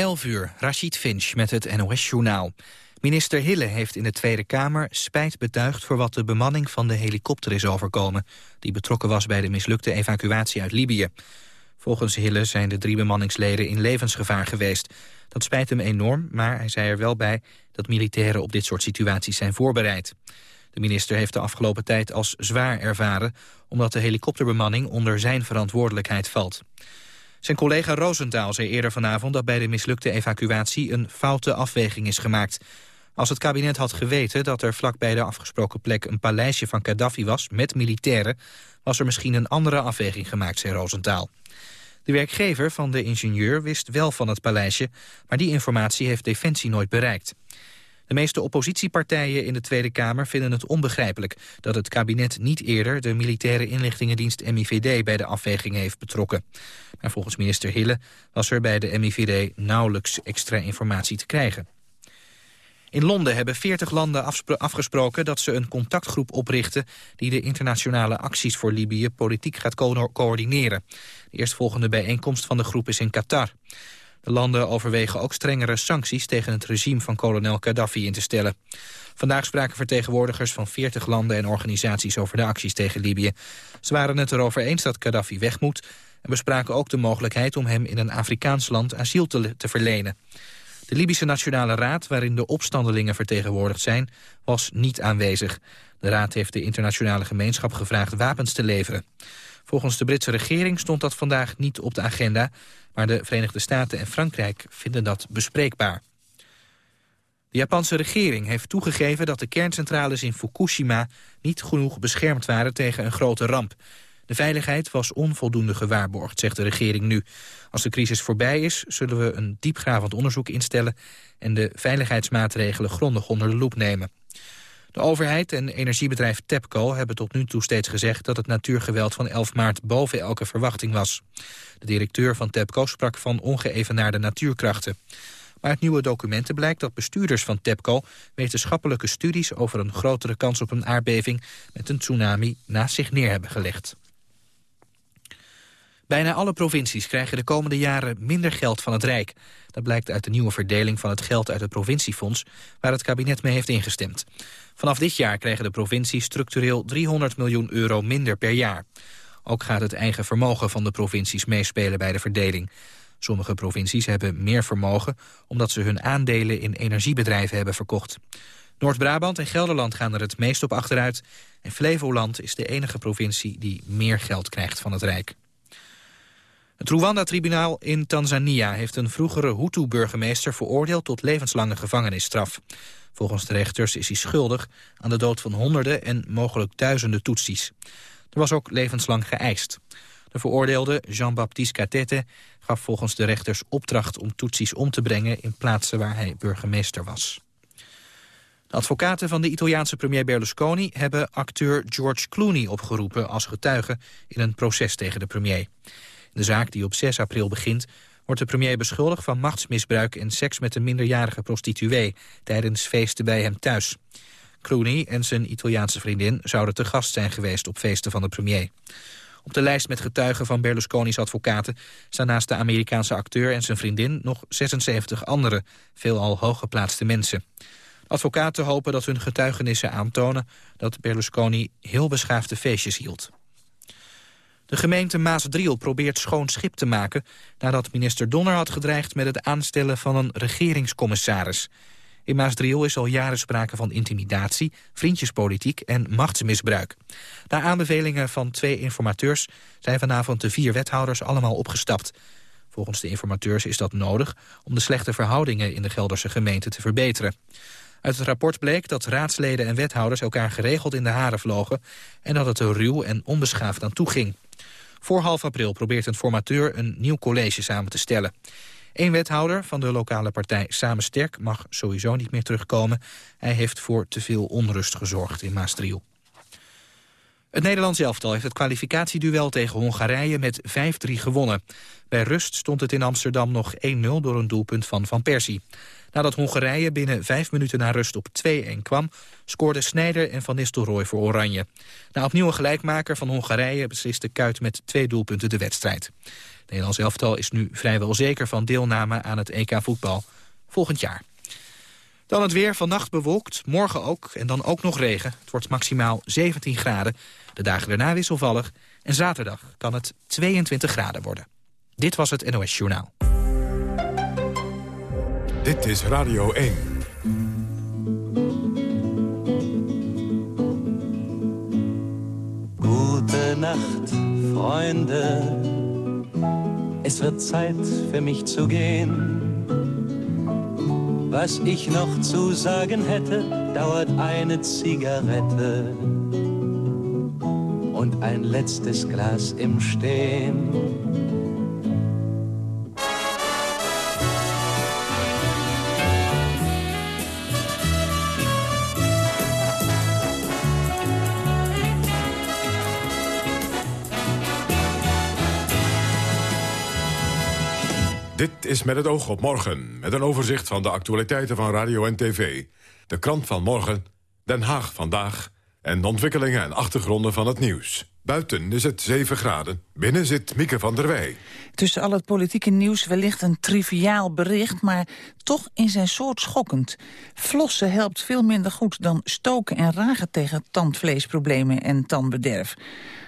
11 uur, Rashid Finch met het NOS-journaal. Minister Hille heeft in de Tweede Kamer spijt betuigd... voor wat de bemanning van de helikopter is overkomen... die betrokken was bij de mislukte evacuatie uit Libië. Volgens Hille zijn de drie bemanningsleden in levensgevaar geweest. Dat spijt hem enorm, maar hij zei er wel bij... dat militairen op dit soort situaties zijn voorbereid. De minister heeft de afgelopen tijd als zwaar ervaren... omdat de helikopterbemanning onder zijn verantwoordelijkheid valt. Zijn collega Roosentaal zei eerder vanavond dat bij de mislukte evacuatie een foute afweging is gemaakt. Als het kabinet had geweten dat er vlak bij de afgesproken plek een paleisje van Gaddafi was met militairen, was er misschien een andere afweging gemaakt, zei Roosentaal. De werkgever van de ingenieur wist wel van het paleisje, maar die informatie heeft Defensie nooit bereikt. De meeste oppositiepartijen in de Tweede Kamer vinden het onbegrijpelijk dat het kabinet niet eerder de militaire inlichtingendienst MIVD bij de afweging heeft betrokken. Maar volgens minister Hille was er bij de MIVD nauwelijks extra informatie te krijgen. In Londen hebben 40 landen afgesproken dat ze een contactgroep oprichten... die de internationale acties voor Libië politiek gaat co coördineren. De eerstvolgende bijeenkomst van de groep is in Qatar. De landen overwegen ook strengere sancties tegen het regime van kolonel Gaddafi in te stellen. Vandaag spraken vertegenwoordigers van 40 landen en organisaties over de acties tegen Libië. Ze waren het erover eens dat Gaddafi weg moet en bespraken ook de mogelijkheid om hem in een Afrikaans land asiel te, te verlenen. De Libische Nationale Raad, waarin de opstandelingen vertegenwoordigd zijn, was niet aanwezig. De raad heeft de internationale gemeenschap gevraagd wapens te leveren. Volgens de Britse regering stond dat vandaag niet op de agenda... maar de Verenigde Staten en Frankrijk vinden dat bespreekbaar. De Japanse regering heeft toegegeven dat de kerncentrales in Fukushima... niet genoeg beschermd waren tegen een grote ramp. De veiligheid was onvoldoende gewaarborgd, zegt de regering nu. Als de crisis voorbij is, zullen we een diepgravend onderzoek instellen... en de veiligheidsmaatregelen grondig onder de loep nemen. De overheid en energiebedrijf TEPCO hebben tot nu toe steeds gezegd... dat het natuurgeweld van 11 maart boven elke verwachting was. De directeur van TEPCO sprak van ongeëvenaarde natuurkrachten. Maar uit nieuwe documenten blijkt dat bestuurders van TEPCO... wetenschappelijke studies over een grotere kans op een aardbeving... met een tsunami naast zich neer hebben gelegd. Bijna alle provincies krijgen de komende jaren minder geld van het Rijk. Dat blijkt uit de nieuwe verdeling van het geld uit het provinciefonds... waar het kabinet mee heeft ingestemd. Vanaf dit jaar krijgen de provincies structureel 300 miljoen euro minder per jaar. Ook gaat het eigen vermogen van de provincies meespelen bij de verdeling. Sommige provincies hebben meer vermogen omdat ze hun aandelen in energiebedrijven hebben verkocht. Noord-Brabant en Gelderland gaan er het meest op achteruit. En Flevoland is de enige provincie die meer geld krijgt van het Rijk. Het Rwanda-tribunaal in Tanzania heeft een vroegere Hutu-burgemeester veroordeeld tot levenslange gevangenisstraf. Volgens de rechters is hij schuldig aan de dood van honderden en mogelijk duizenden Tutsis. Er was ook levenslang geëist. De veroordeelde Jean-Baptiste Katete gaf volgens de rechters opdracht om Tutsis om te brengen in plaatsen waar hij burgemeester was. De advocaten van de Italiaanse premier Berlusconi hebben acteur George Clooney opgeroepen als getuige in een proces tegen de premier. De zaak die op 6 april begint wordt de premier beschuldigd van machtsmisbruik en seks met een minderjarige prostituee tijdens feesten bij hem thuis. Clooney en zijn Italiaanse vriendin zouden te gast zijn geweest op feesten van de premier. Op de lijst met getuigen van Berlusconi's advocaten staan naast de Amerikaanse acteur en zijn vriendin nog 76 andere, veelal hooggeplaatste mensen. Advocaten hopen dat hun getuigenissen aantonen dat Berlusconi heel beschaafde feestjes hield. De gemeente Maasdriel probeert schoon schip te maken... nadat minister Donner had gedreigd met het aanstellen van een regeringscommissaris. In Maasdriel is al jaren sprake van intimidatie, vriendjespolitiek en machtsmisbruik. Na aanbevelingen van twee informateurs zijn vanavond de vier wethouders allemaal opgestapt. Volgens de informateurs is dat nodig om de slechte verhoudingen in de Gelderse gemeente te verbeteren. Uit het rapport bleek dat raadsleden en wethouders elkaar geregeld in de haren vlogen... en dat het er ruw en onbeschaafd aan toe ging. Voor half april probeert een formateur een nieuw college samen te stellen. Een wethouder van de lokale partij Samen Sterk mag sowieso niet meer terugkomen. Hij heeft voor te veel onrust gezorgd in Maastriel. Het Nederlands elftal heeft het kwalificatieduel tegen Hongarije met 5-3 gewonnen. Bij rust stond het in Amsterdam nog 1-0 door een doelpunt van Van Persie. Nadat Hongarije binnen vijf minuten na rust op 2-1 kwam... scoorden Snijder en Van Nistelrooy voor Oranje. Na opnieuw een gelijkmaker van Hongarije besliste Kuit met twee doelpunten de wedstrijd. Het Nederlands elftal is nu vrijwel zeker van deelname aan het EK voetbal volgend jaar. Dan het weer, vannacht bewolkt, morgen ook en dan ook nog regen. Het wordt maximaal 17 graden. De dagen daarna wisselvallig. En zaterdag kan het 22 graden worden. Dit was het NOS Journaal. Dit is Radio 1. Gute Nacht, Freunde. Es wird Zeit für mich zu gehen. Was ich noch zu sagen hätte, dauert eine Zigarette und ein letztes Glas im Stehen. Dit is met het oog op morgen, met een overzicht van de actualiteiten van radio en tv. De krant van morgen, Den Haag vandaag en de ontwikkelingen en achtergronden van het nieuws. Buiten is het 7 graden, binnen zit Mieke van der Wij. Tussen al het politieke nieuws wellicht een triviaal bericht... maar toch in zijn soort schokkend. Flossen helpt veel minder goed dan stoken en ragen tegen tandvleesproblemen en tandbederf.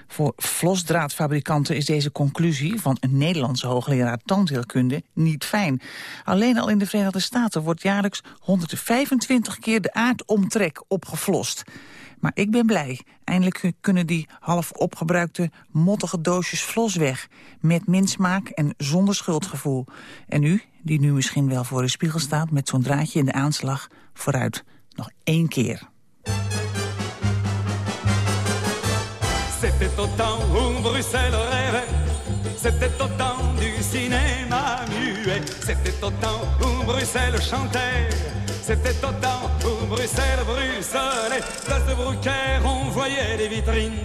Voor vlosdraadfabrikanten is deze conclusie van een Nederlandse hoogleraar tandheelkunde niet fijn. Alleen al in de Verenigde Staten wordt jaarlijks 125 keer de aardomtrek opgeflost. Maar ik ben blij. Eindelijk kunnen die half opgebruikte mottige doosjes flos weg. Met minsmaak en zonder schuldgevoel. En u, die nu misschien wel voor de spiegel staat met zo'n draadje in de aanslag, vooruit. Nog één keer. Bruxelles c'était au temps du cinéma muet, c'était au temps où Bruxelles chantait, c'était au temps où Bruxelles bruxelait. Place de Brucker, on voyait des vitrines.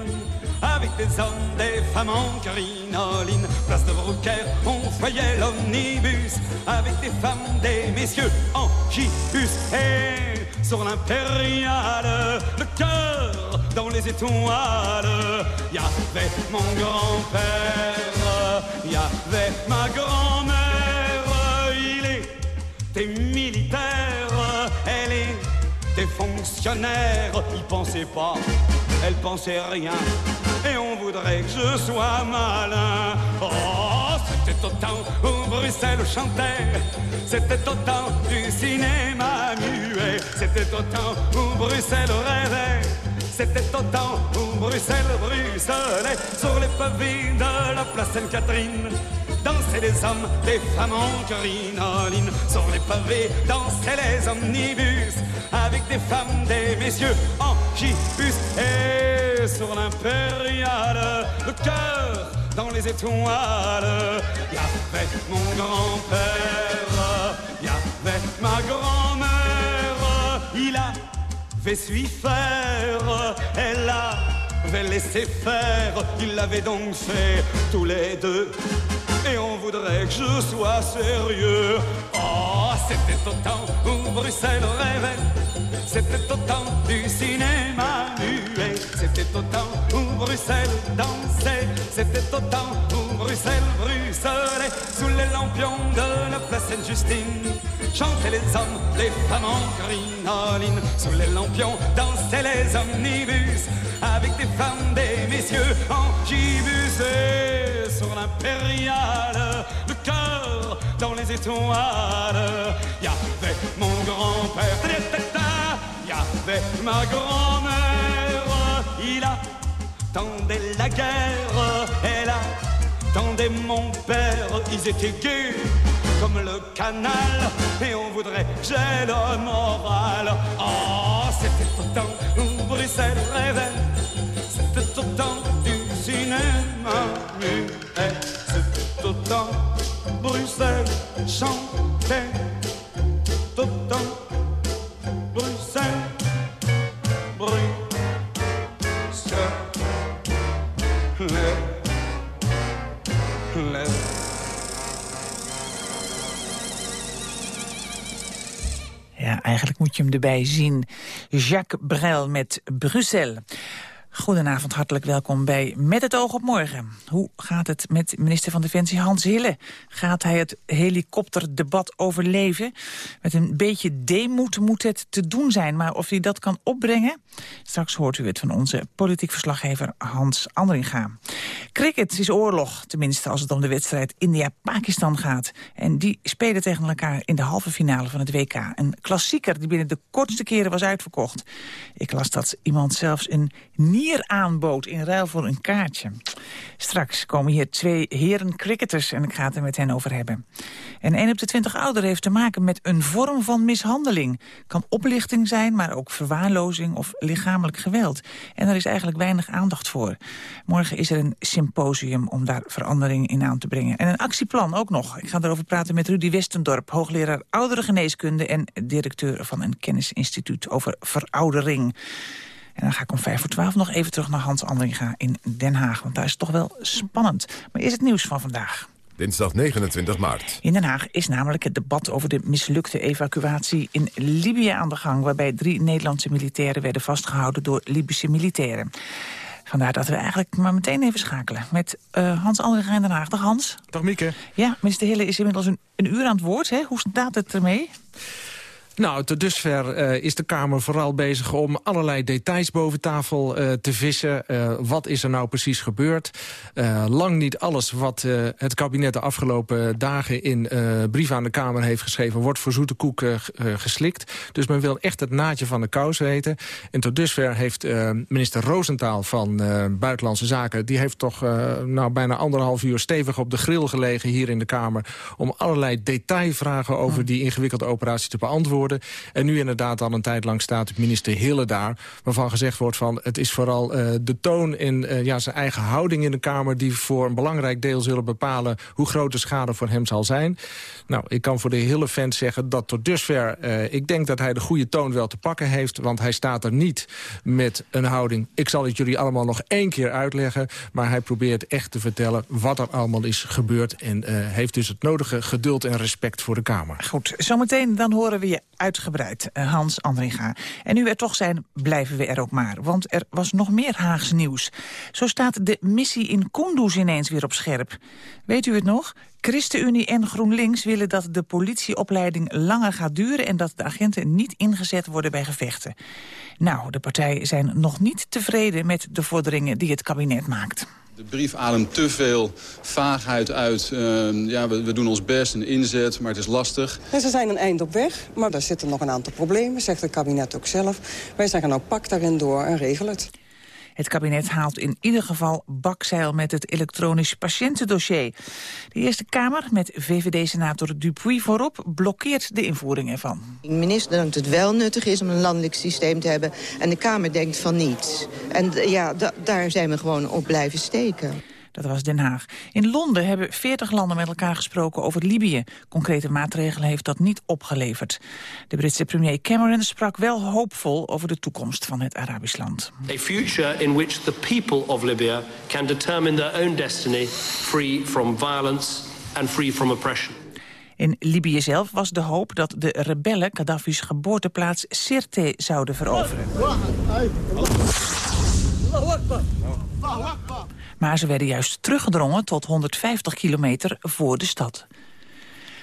Avec des hommes, des femmes en crinoline. Place de Brucker, on voyait l'omnibus. Avec des femmes, des messieurs en gibus. Et sur l'impériale, le cœur dans les étoiles. Il y avait mon grand-père, avait ma grand-mère. Il était militaire, elle était fonctionnaire. Il pensait pas, elle pensait rien. Et on voudrait que je sois malin. Oh, c'était au temps où Bruxelles chantait. C'était au temps du cinéma muet. C'était au temps où Bruxelles rêvait. C'était au temps où Bruxelles sur les pavés de la place Sainte-Catherine. Dansaient les hommes, les femmes en crinoline. Sur les pavés dansaient les omnibus. Avec des femmes, des messieurs en gibus. Et sur l'impériale, le cœur dans les étoiles. Il y avait mon grand-père, y avait ma grand-mère. Il a avait su faire, elle avait laissé faire, ils l'avaient donc fait tous les deux. Et on voudrait que je sois sérieux. Oh, c'était au temps où Bruxelles rêvait, c'était au temps du cinéma muet, c'était au temps où Bruxelles dansait, c'était au temps où Bruxelles bruxelait sous les lampions de la place Sainte-Justine. Chantaient les hommes, les femmes en crinoline. Sous les lampions dansaient les omnibus. Avec des femmes, des messieurs en gibus. Et sur l'impériale, le cœur dans les étoiles. Il y avait mon grand-père, y avait ma grand-mère. Il attendait la guerre, elle attendait mon père. Ils étaient gays comme le canal et on voudrait j'ai le moral. Oh, c'était temps où Bruxelles rêvait, erbij zien. Jacques Brel met Bruxelles. Goedenavond, hartelijk welkom bij Met het oog op morgen. Hoe gaat het met minister van Defensie Hans Hille? Gaat hij het helikopterdebat overleven? Met een beetje demoed moet het te doen zijn, maar of hij dat kan opbrengen? Straks hoort u het van onze politiek verslaggever Hans Andringa. Cricket is oorlog, tenminste als het om de wedstrijd India-Pakistan gaat. En die spelen tegen elkaar in de halve finale van het WK. Een klassieker die binnen de kortste keren was uitverkocht. Ik las dat iemand zelfs een nieuw aanbood in ruil voor een kaartje. Straks komen hier twee heren cricketers en ik ga het er met hen over hebben. En 1 op de 20 ouderen heeft te maken met een vorm van mishandeling. Kan oplichting zijn, maar ook verwaarlozing of lichamelijk geweld. En er is eigenlijk weinig aandacht voor. Morgen is er een symposium om daar verandering in aan te brengen. En een actieplan ook nog. Ik ga erover praten met Rudy Westendorp, hoogleraar ouderengeneeskunde... en directeur van een kennisinstituut over veroudering. En dan ga ik om vijf voor twaalf nog even terug naar Hans Andringa in Den Haag. Want daar is het toch wel spannend. Maar is het nieuws van vandaag? Dinsdag 29 maart. In Den Haag is namelijk het debat over de mislukte evacuatie in Libië aan de gang... waarbij drie Nederlandse militairen werden vastgehouden door Libische militairen. Vandaar dat we eigenlijk maar meteen even schakelen met uh, Hans Andringa in Den Haag. Dag Hans. Dag Mieke. Ja, minister Hille is inmiddels een, een uur aan het woord. Hè? Hoe staat het ermee? Nou, tot dusver uh, is de Kamer vooral bezig om allerlei details boven tafel uh, te vissen. Uh, wat is er nou precies gebeurd? lang niet alles wat het kabinet de afgelopen dagen in brief aan de Kamer heeft geschreven... wordt voor zoete koek geslikt. Dus men wil echt het naadje van de kous weten. En tot dusver heeft minister Roosentaal van Buitenlandse Zaken... die heeft toch nou, bijna anderhalf uur stevig op de grill gelegen hier in de Kamer... om allerlei detailvragen over die ingewikkelde operatie te beantwoorden. En nu inderdaad al een tijd lang staat minister Hille daar... waarvan gezegd wordt van het is vooral uh, de toon in uh, ja, zijn eigen houding in de Kamer... die voor een belangrijk deel zullen bepalen hoe groot de schade voor hem zal zijn. Nou, ik kan voor de Hille-fans zeggen dat tot dusver... Uh, ik denk dat hij de goede toon wel te pakken heeft... want hij staat er niet met een houding... ik zal het jullie allemaal nog één keer uitleggen... maar hij probeert echt te vertellen wat er allemaal is gebeurd... en heeft dus het nodige geduld en respect voor de Kamer. Goed, zometeen dan horen we je uitgebreid, eh, Hans Andringa. En nu er toch zijn, blijven we er ook maar. Want er was nog meer Haags nieuws. Zo staat de missie in Kunduz ineens weer op scherp. Weet u het nog? ChristenUnie en GroenLinks willen dat de politieopleiding langer gaat duren... en dat de agenten niet ingezet worden bij gevechten. Nou, de partijen zijn nog niet tevreden met de vorderingen die het kabinet maakt. De brief ademt te veel vaagheid uit. Uh, ja, we, we, doen ons best, een inzet, maar het is lastig. En ze zijn een eind op weg, maar er zitten nog een aantal problemen, zegt het kabinet ook zelf. Wij zeggen nou, pak daarin door en regel het. Het kabinet haalt in ieder geval bakzeil met het elektronisch patiëntendossier. De Eerste Kamer, met VVD-senator Dupuy voorop, blokkeert de invoering ervan. De minister denkt het wel nuttig is om een landelijk systeem te hebben... en de Kamer denkt van niet. En ja, daar zijn we gewoon op blijven steken. Dat was Den Haag. In Londen hebben 40 landen met elkaar gesproken over Libië. Concrete maatregelen heeft dat niet opgeleverd. De Britse premier Cameron sprak wel hoopvol over de toekomst van het Arabisch land. A future in which the people of Libya can determine their own destiny free from violence and free from oppression. In Libië zelf was de hoop dat de rebellen Gaddafi's geboorteplaats Sirte zouden veroveren. Maar ze werden juist teruggedrongen tot 150 kilometer voor de stad.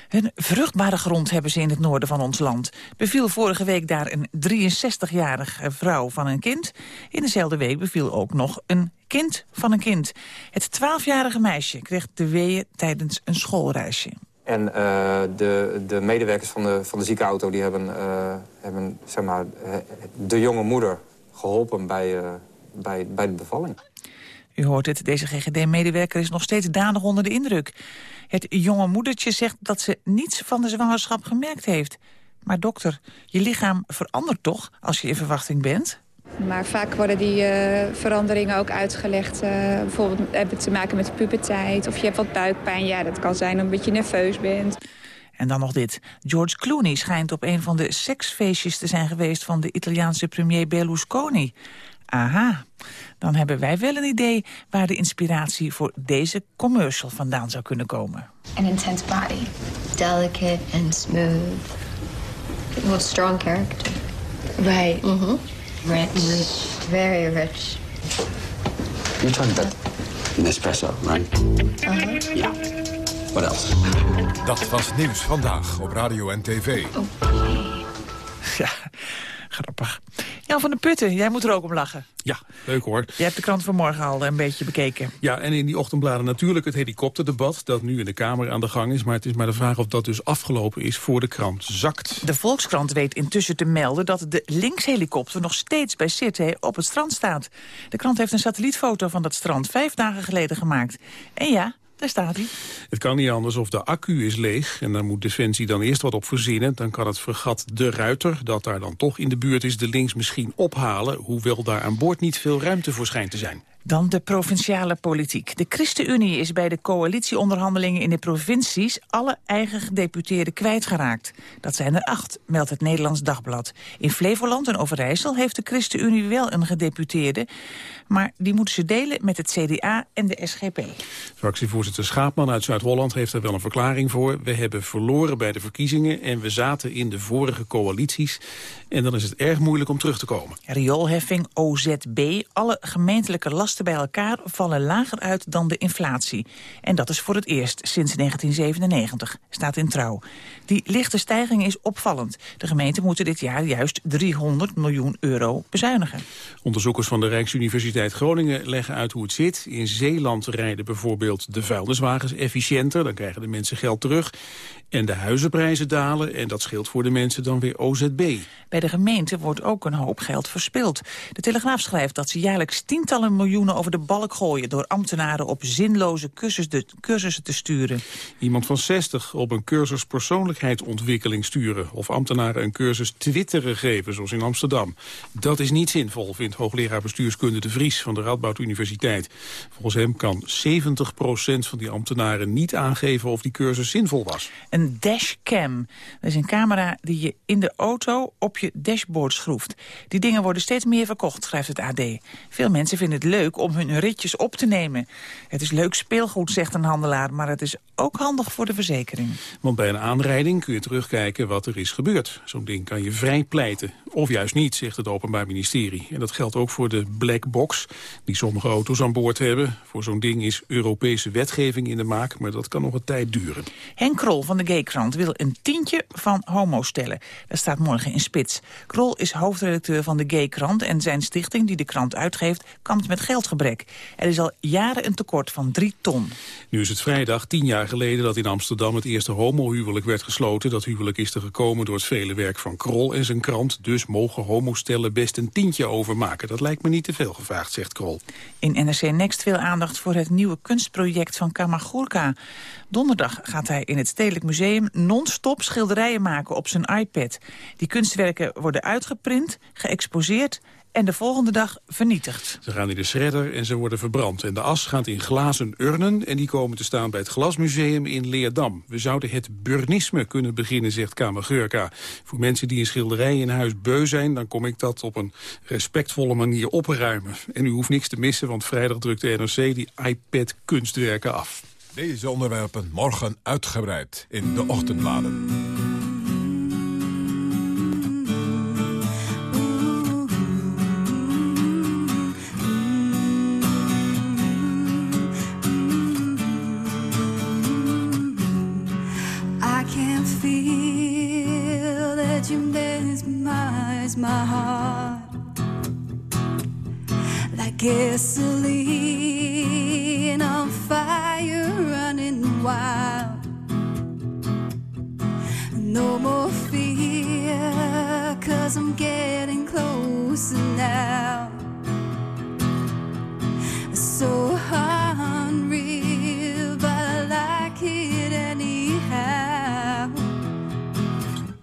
Een vruchtbare grond hebben ze in het noorden van ons land. Beviel vorige week daar een 63-jarige vrouw van een kind. In dezelfde week beviel ook nog een kind van een kind. Het 12-jarige meisje kreeg de weeën tijdens een schoolreisje. En uh, de, de medewerkers van de, van de ziekenauto die hebben, uh, hebben zeg maar, de jonge moeder geholpen bij, bij, bij de bevalling. U hoort het, deze GGD-medewerker is nog steeds danig onder de indruk. Het jonge moedertje zegt dat ze niets van de zwangerschap gemerkt heeft. Maar dokter, je lichaam verandert toch als je in verwachting bent? Maar vaak worden die uh, veranderingen ook uitgelegd. Uh, bijvoorbeeld hebben te maken met de puberteit. Of je hebt wat buikpijn. Ja, dat kan zijn omdat je nerveus bent. En dan nog dit. George Clooney schijnt op een van de seksfeestjes te zijn geweest... van de Italiaanse premier Berlusconi. Aha, dan hebben wij wel een idee waar de inspiratie voor deze commercial vandaan zou kunnen komen. An intense body, delicate and smooth. What strong character. Right. Mm-hmm. Rich. Very rich. You're talking about Nespresso, right? Uh-huh. Ja. What else? Dat was Nieuws Vandaag op Radio en TV. Ja, grappig. Jan van der Putten, jij moet er ook om lachen. Ja, leuk hoor. Jij hebt de krant vanmorgen al een beetje bekeken. Ja, en in die ochtendbladen natuurlijk het helikopterdebat... dat nu in de Kamer aan de gang is. Maar het is maar de vraag of dat dus afgelopen is voor de krant zakt. De Volkskrant weet intussen te melden dat de linkshelikopter nog steeds bij Sittard op het strand staat. De krant heeft een satellietfoto van dat strand vijf dagen geleden gemaakt. En ja, staat hij. Het kan niet anders of de accu is leeg. En daar moet Defensie dan eerst wat op verzinnen. Dan kan het fregat De Ruiter, dat daar dan toch in de buurt is... de links misschien ophalen. Hoewel daar aan boord niet veel ruimte voor schijnt te zijn. Dan de provinciale politiek. De ChristenUnie is bij de coalitieonderhandelingen in de provincies alle eigen gedeputeerden kwijtgeraakt. Dat zijn er acht, meldt het Nederlands Dagblad. In Flevoland en Overijssel heeft de ChristenUnie wel een gedeputeerde, maar die moeten ze delen met het CDA en de SGP. Fractievoorzitter Schaapman uit Zuid-Holland heeft er wel een verklaring voor. We hebben verloren bij de verkiezingen en we zaten in de vorige coalities. En dan is het erg moeilijk om terug te komen. Rioolheffing OZB, alle gemeentelijke lasten bij elkaar vallen lager uit dan de inflatie. En dat is voor het eerst sinds 1997, staat in trouw. Die lichte stijging is opvallend. De gemeenten moeten dit jaar juist 300 miljoen euro bezuinigen. Onderzoekers van de Rijksuniversiteit Groningen leggen uit hoe het zit. In Zeeland rijden bijvoorbeeld de vuilniswagens efficiënter. Dan krijgen de mensen geld terug. En de huizenprijzen dalen en dat scheelt voor de mensen dan weer OZB. Bij de gemeente wordt ook een hoop geld verspild. De Telegraaf schrijft dat ze jaarlijks tientallen miljoenen over de balk gooien... door ambtenaren op zinloze cursussen te sturen. Iemand van 60 op een cursus persoonlijkheidsontwikkeling sturen... of ambtenaren een cursus twitteren geven, zoals in Amsterdam. Dat is niet zinvol, vindt hoogleraar bestuurskunde De Vries... van de Radboud Universiteit. Volgens hem kan 70% van die ambtenaren niet aangeven of die cursus zinvol was. Een dashcam. Dat is een camera die je in de auto op je dashboard schroeft. Die dingen worden steeds meer verkocht, schrijft het AD. Veel mensen vinden het leuk om hun ritjes op te nemen. Het is leuk speelgoed, zegt een handelaar, maar het is ook handig voor de verzekering. Want bij een aanrijding kun je terugkijken wat er is gebeurd. Zo'n ding kan je vrij pleiten. Of juist niet, zegt het Openbaar Ministerie. En dat geldt ook voor de black box die sommige auto's aan boord hebben. Voor zo'n ding is Europese wetgeving in de maak, maar dat kan nog een tijd duren. Henk Krol van de Gaykrant wil een tientje van homo stellen. Dat staat morgen in Spits. Krol is hoofdredacteur van de Gaykrant en zijn stichting die de krant uitgeeft kampt met geldgebrek. Er is al jaren een tekort van drie ton. Nu is het vrijdag tien jaar geleden dat in Amsterdam het eerste homohuwelijk werd gesloten. Dat huwelijk is er gekomen door het vele werk van Krol en zijn krant. Dus mogen homostellen best een tientje overmaken. Dat lijkt me niet te veel gevraagd, zegt Krol. In NRC Next veel aandacht voor het nieuwe kunstproject van Kamagurka. Donderdag gaat hij in het Stedelijk Museum non-stop schilderijen maken op zijn iPad. Die kunstwerken worden uitgeprint, geëxposeerd en de volgende dag vernietigd. Ze gaan in de shredder en ze worden verbrand. En de as gaat in glazen urnen en die komen te staan bij het Glasmuseum in Leerdam. We zouden het burnisme kunnen beginnen, zegt Kamergeurka. Voor mensen die een schilderij in huis beu zijn... dan kom ik dat op een respectvolle manier opruimen. En u hoeft niks te missen, want vrijdag drukt de NRC die iPad-kunstwerken af. Deze onderwerpen morgen uitgebreid in de ochtendbladen. I can feel that you mesmerize my heart like gasoline No more fear, cause I'm getting closer now. So unreal, but I like it anyhow.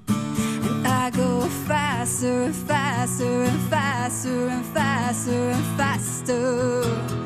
And I go faster and faster and faster and faster and faster.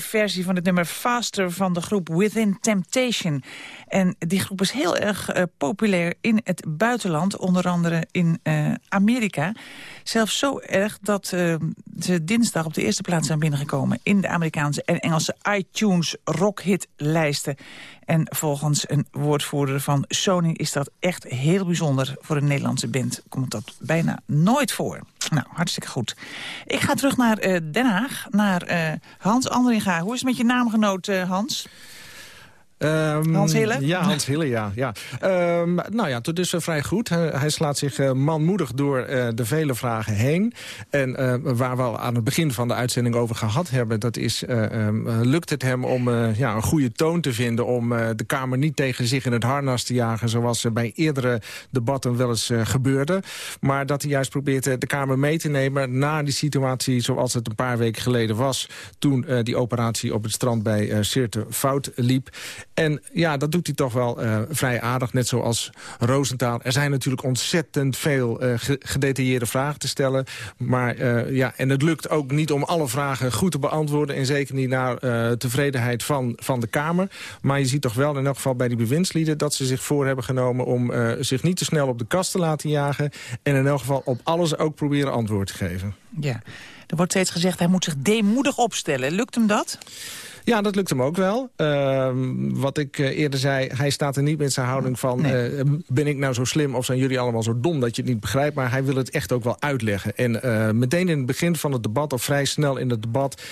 Versie van het nummer Faster van de groep Within Temptation. En die groep is heel erg uh, populair in het buitenland, onder andere in uh, Amerika. Zelfs zo erg dat uh, ze dinsdag op de eerste plaats zijn binnengekomen... in de Amerikaanse en Engelse iTunes rockhitlijsten. En volgens een woordvoerder van Sony is dat echt heel bijzonder. Voor een Nederlandse band komt dat bijna nooit voor. Nou, hartstikke goed. Ik ga terug naar Den Haag, naar Hans Andringa. Hoe is het met je naamgenoot, Hans? Um, Hans Hille? Ja, Hans Hille, ja. ja. Um, nou ja, tot dusver vrij goed. Hij, hij slaat zich uh, manmoedig door uh, de vele vragen heen. En uh, waar we al aan het begin van de uitzending over gehad hebben... dat is, um, lukt het hem om ja, een goede toon te vinden... om de Kamer niet tegen zich in het harnas te jagen... zoals bij eerdere debatten wel eens gebeurde. Maar dat hij juist probeert de Kamer mee te nemen... na die situatie zoals het een paar weken geleden was... toen die operatie op het strand bij Sirte fout liep... En ja, dat doet hij toch wel uh, vrij aardig, net zoals Roosentaal. Er zijn natuurlijk ontzettend veel uh, gedetailleerde vragen te stellen. Maar uh, ja, en het lukt ook niet om alle vragen goed te beantwoorden... en zeker niet naar tevredenheid van, van de Kamer. Maar je ziet toch wel in elk geval bij die bewindslieden... dat ze zich voor hebben genomen om zich niet te snel op de kast te laten jagen... en in elk geval op alles ook proberen antwoord te geven. Ja, er wordt steeds gezegd hij moet zich deemoedig opstellen. Lukt hem dat? Ja, dat lukt hem ook wel. Uh, wat ik uh, eerder zei, hij staat er niet met zijn houding van... Nee. Uh, ben ik nou zo slim of zijn jullie allemaal zo dom dat je het niet begrijpt... maar hij wil het echt ook wel uitleggen. En uh, meteen in het begin van het debat, of vrij snel in het debat...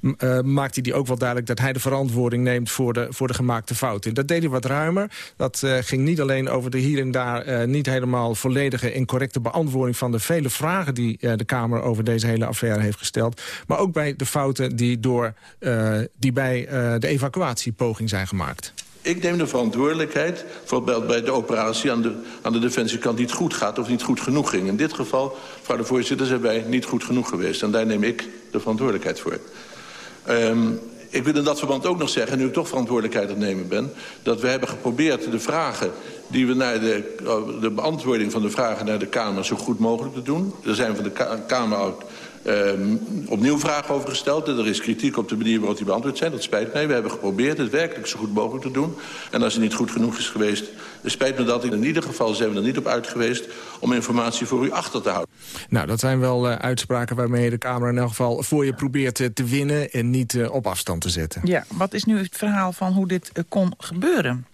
Uh, maakt hij die ook wel duidelijk dat hij de verantwoording neemt voor de, voor de gemaakte fouten. Dat deed hij wat ruimer. Dat uh, ging niet alleen over de hier en daar uh, niet helemaal volledige en correcte beantwoording van de vele vragen die de Kamer over deze hele affaire heeft gesteld. Maar ook bij de fouten die, door, die bij de evacuatiepoging zijn gemaakt. Ik neem de verantwoordelijkheid, bijvoorbeeld bij de operatie aan de, aan de defensiekant niet goed gaat of niet goed genoeg ging. In dit geval, mevrouw de voorzitter, zijn wij niet goed genoeg geweest. En daar neem ik de verantwoordelijkheid voor. Um, ik wil in dat verband ook nog zeggen, nu ik toch verantwoordelijkheid aan het nemen ben... dat we hebben geprobeerd de vragen die we naar de, de beantwoording van de vragen naar de Kamer zo goed mogelijk te doen. Er zijn van de Kamer opnieuw vragen over gesteld. Er is kritiek op de manier waarop die beantwoord zijn. Dat spijt mij. We hebben geprobeerd het werkelijk zo goed mogelijk te doen. En als het niet goed genoeg is geweest, spijt me dat. In ieder geval zijn we er niet op uit geweest om informatie voor u achter te houden. Nou, dat zijn wel uh, uitspraken waarmee de Kamer in elk geval voor je probeert uh, te winnen en niet uh, op afstand te zetten. Ja, wat is nu het verhaal van hoe dit kon gebeuren?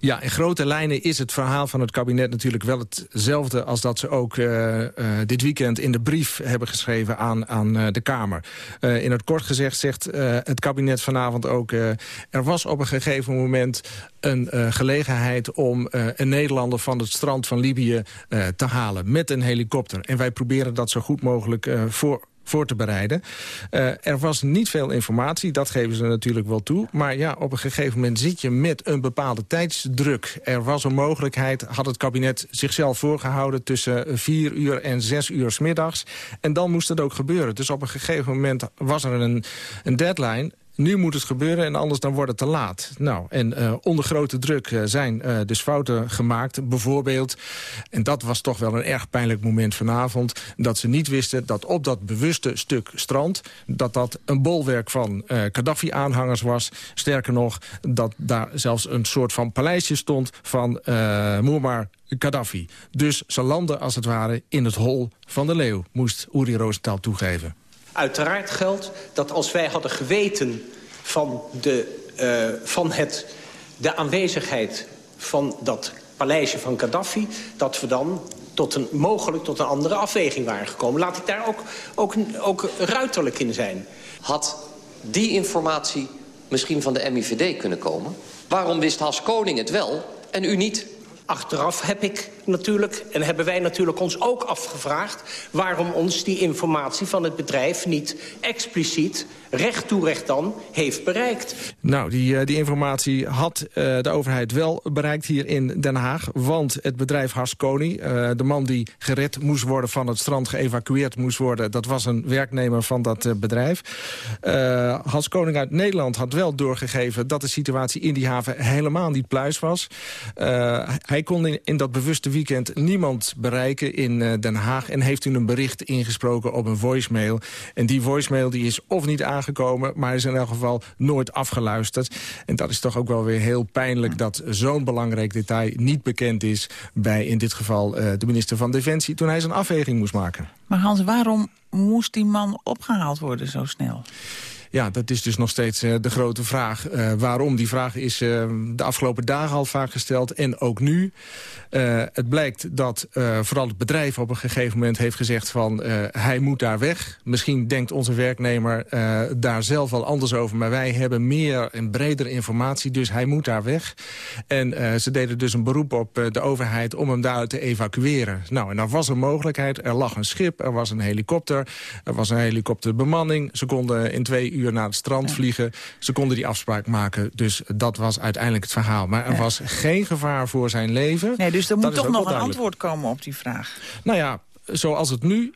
Ja, in grote lijnen is het verhaal van het kabinet natuurlijk wel hetzelfde... als dat ze ook uh, uh, dit weekend in de brief hebben geschreven aan, aan uh, de Kamer. in het kort gezegd zegt het kabinet vanavond ook... er was op een gegeven moment een gelegenheid om een Nederlander van het strand van Libië te halen met een helikopter. En wij proberen dat zo goed mogelijk voor voor te bereiden. Uh, er was niet veel informatie, dat geven ze natuurlijk wel toe. Maar ja, op een gegeven moment zit je met een bepaalde tijdsdruk. Er was een mogelijkheid, had het kabinet zichzelf voorgehouden... tussen vier uur en zes uur s middags. En dan moest het ook gebeuren. Dus op een gegeven moment was er een, een deadline nu moet het gebeuren en anders dan wordt het te laat. Nou, en uh, onder grote druk uh, zijn uh, dus fouten gemaakt. Bijvoorbeeld, en dat was toch wel een erg pijnlijk moment vanavond... dat ze niet wisten dat op dat bewuste stuk strand... dat dat een bolwerk van Gaddafi-aanhangers was. Sterker nog, dat daar zelfs een soort van paleisje stond van Muammar Gaddafi. Dus ze landen als het ware in het hol van de leeuw, moest Uri Rosenthal toegeven. Uiteraard geldt dat als wij hadden geweten van, de, uh, van het, de aanwezigheid van dat paleisje van Gaddafi... dat we dan tot een, mogelijk tot een andere afweging waren gekomen. Laat ik daar ook, ook, ook ruiterlijk in zijn. Had die informatie misschien van de MIVD kunnen komen? Waarom wist Has Koning het wel en u niet? Achteraf heb ik natuurlijk, en hebben wij natuurlijk ons ook afgevraagd... waarom ons die informatie van het bedrijf niet expliciet, recht toe recht dan, heeft bereikt. Nou, die, uh, die informatie had uh, de overheid wel bereikt hier in Den Haag. Want het bedrijf Haskoni, uh, de man die gered moest worden van het strand... geëvacueerd moest worden, dat was een werknemer van dat bedrijf. Hans Koning uit Nederland had wel doorgegeven... dat de situatie in die haven helemaal niet pluis was. hij kon in, in dat bewuste weekend niemand bereiken in Den Haag... en heeft toen een bericht ingesproken op een voicemail. En die voicemail die is of niet aangekomen gekomen... maar is in elk geval nooit afgeluisterd. En dat is toch ook wel weer heel pijnlijk... dat zo'n belangrijk detail niet bekend is... bij in dit geval uh, de minister van Defensie... toen hij zijn afweging moest maken. Maar Hans, waarom moest die man opgehaald worden zo snel? Ja, dat is dus nog steeds uh, de grote vraag. Uh, waarom? Die vraag is uh, de afgelopen dagen al vaak gesteld en ook nu. het blijkt dat vooral het bedrijf op een gegeven moment heeft gezegd van... hij moet daar weg. Misschien denkt onze werknemer daar zelf wel anders over... maar wij hebben meer en bredere informatie, dus hij moet daar weg. En ze deden dus een beroep op de overheid om hem daar te evacueren. Nou, en dan was er mogelijkheid. Er lag een schip, er was een helikopter, er was een helikopterbemanning. Ze konden in twee uur naar het strand vliegen. Ze konden die afspraak maken, dus dat was uiteindelijk het verhaal. Maar er was geen gevaar voor zijn leven. Nee, dus er moet toch nog een antwoord komen op die vraag. Nou ja, zoals het nu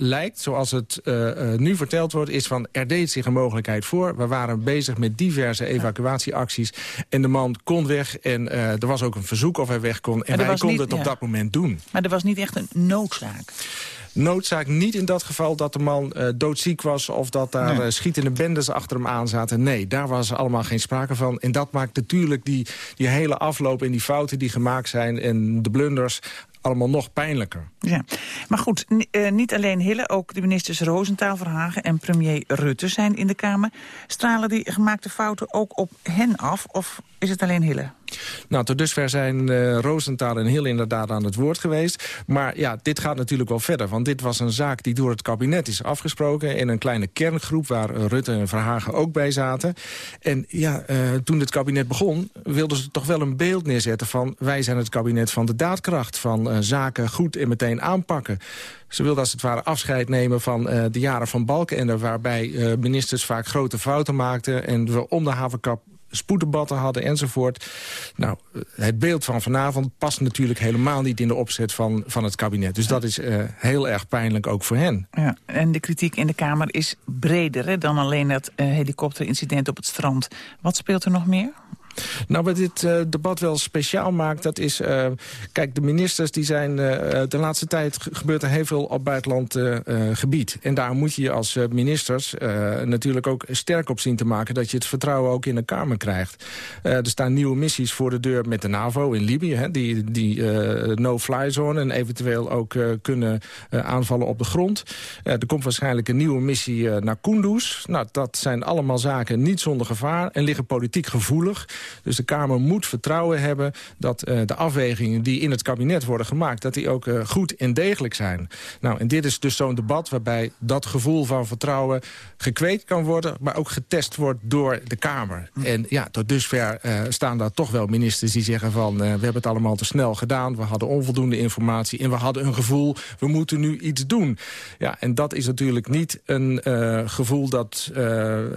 lijkt, zoals het uh, uh, nu verteld wordt... is van er deed zich een mogelijkheid voor. We waren bezig met diverse evacuatieacties. En de man kon weg en uh, er was ook een verzoek of hij weg kon. En wij konden het op dat moment doen. Maar er was niet echt een noodzaak noodzaak niet in dat geval dat de man uh, doodziek was... of dat daar nee. uh, schietende bendes achter hem aan zaten. Nee, daar was allemaal geen sprake van. En dat maakt natuurlijk die, die hele afloop en die fouten die gemaakt zijn... en de blunders allemaal nog pijnlijker. Ja, maar goed, uh, niet alleen Hille, ook de ministers Roosentaal, Verhagen en premier Rutte zijn in de Kamer. Stralen die gemaakte fouten ook op hen af, of is het alleen Hille? Nou, tot dusver zijn uh, Roosentaal en Hille inderdaad aan het woord geweest. Maar ja, dit gaat natuurlijk wel verder. Want dit was een zaak die door het kabinet is afgesproken... in een kleine kerngroep waar Rutte en Verhagen ook bij zaten. En ja, uh, toen het kabinet begon, wilden ze toch wel een beeld neerzetten van... wij zijn het kabinet van de daadkracht, van uh, zaken goed en meteen aanpakken. Ze wilden als het ware afscheid nemen van de jaren van Balkenende... waarbij ministers vaak grote fouten maakten... en we om de havenkap spoeddebatten hadden enzovoort. Nou, het beeld van vanavond past natuurlijk helemaal niet in de opzet van, van het kabinet. Dus dat is uh, heel erg pijnlijk ook voor hen. Ja, en de kritiek in de Kamer is breder hè, dan alleen het uh, helikopterincident op het strand. Wat speelt er nog meer? Nou, wat dit uh, debat wel speciaal maakt, dat is... Uh, kijk, de ministers die zijn... Uh, de laatste tijd gebeurt er heel veel op buitenland gebied. En daar moet je als ministers natuurlijk ook sterk op zien te maken... dat je het vertrouwen ook in de Kamer krijgt. er staan nieuwe missies voor de deur met de NAVO in Libië... Hè, die, die no-fly zone en eventueel ook kunnen aanvallen op de grond. er komt waarschijnlijk een nieuwe missie naar Kunduz. Nou, dat zijn allemaal zaken niet zonder gevaar en liggen politiek gevoelig... Dus de Kamer moet vertrouwen hebben dat uh, de afwegingen die in het kabinet worden gemaakt... dat die ook uh, goed en degelijk zijn. Nou, en dit is dus zo'n debat waarbij dat gevoel van vertrouwen gekweekt kan worden... maar ook getest wordt door de Kamer. Hm. En ja, tot dusver uh, staan daar toch wel ministers die zeggen van... we hebben het allemaal te snel gedaan, we hadden onvoldoende informatie... en we hadden een gevoel, we moeten nu iets doen. Ja, en dat is natuurlijk niet een gevoel dat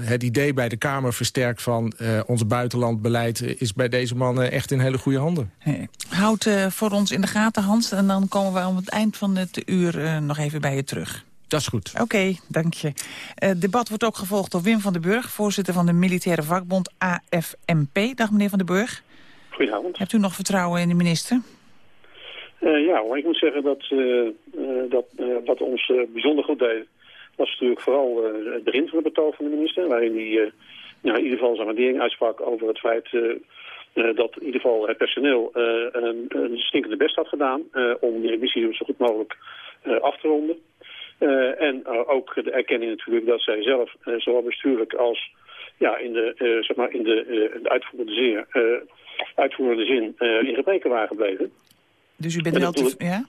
het idee bij de Kamer versterkt... van ons buitenlandbeleid is bij deze mannen echt in hele goede handen. Hey. Houd uh, voor ons in de gaten, Hans. En dan komen we aan het eind van het uur uh, nog even bij je terug. Dat is goed. Oké, okay, dank je. Het uh, debat wordt ook gevolgd door Wim van den Burg... voorzitter van de militaire vakbond AFMP. Dag meneer van den Burg. Goedenavond. Hebt u nog vertrouwen in de minister? Uh, ja, ik moet zeggen dat, uh, dat wat ons bijzonder goed deed... was natuurlijk vooral het begin van het betoog van de minister... waarin hij nou, in ieder geval zijn waardering uitsprak over het feit uh, dat in ieder geval het personeel uh, een, een, stinkende best had gedaan om de missie zo goed mogelijk af te ronden. en ook de erkenning natuurlijk dat zij zelf, zowel bestuurlijk als ja, in de, zeg maar in de, de uitvoerende, zeer, uitvoerende zin in gebreken waren gebleven. Dus u bent wel te... Ja?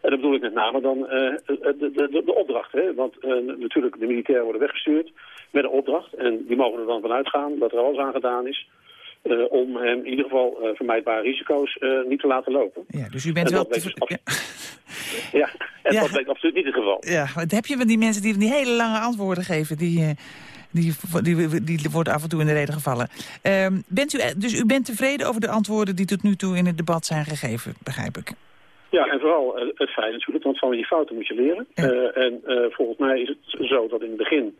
En dat bedoel ik met name dan de, de, de, opdracht. Hè? Want natuurlijk, de militairen worden weggestuurd met een opdracht. En die mogen er dan vanuit gaan dat er alles aan gedaan is... Uh, om hem in ieder geval uh, vermijdbare risico's uh, niet te laten lopen. Ja, dus u bent wel... Dus ja. ja, en ja. dat bleek absoluut niet het geval. Ja, wat heb je met die mensen die die hele lange antwoorden geven... die, die, die, die worden af en toe in de reden gevallen. Ehm, bent u, dus u bent tevreden over de antwoorden die tot nu toe in het debat zijn gegeven, begrijp ik? Ja, en vooral het feit natuurlijk, want van die fouten moet je leren. Ja. en volgens mij is het zo dat in het begin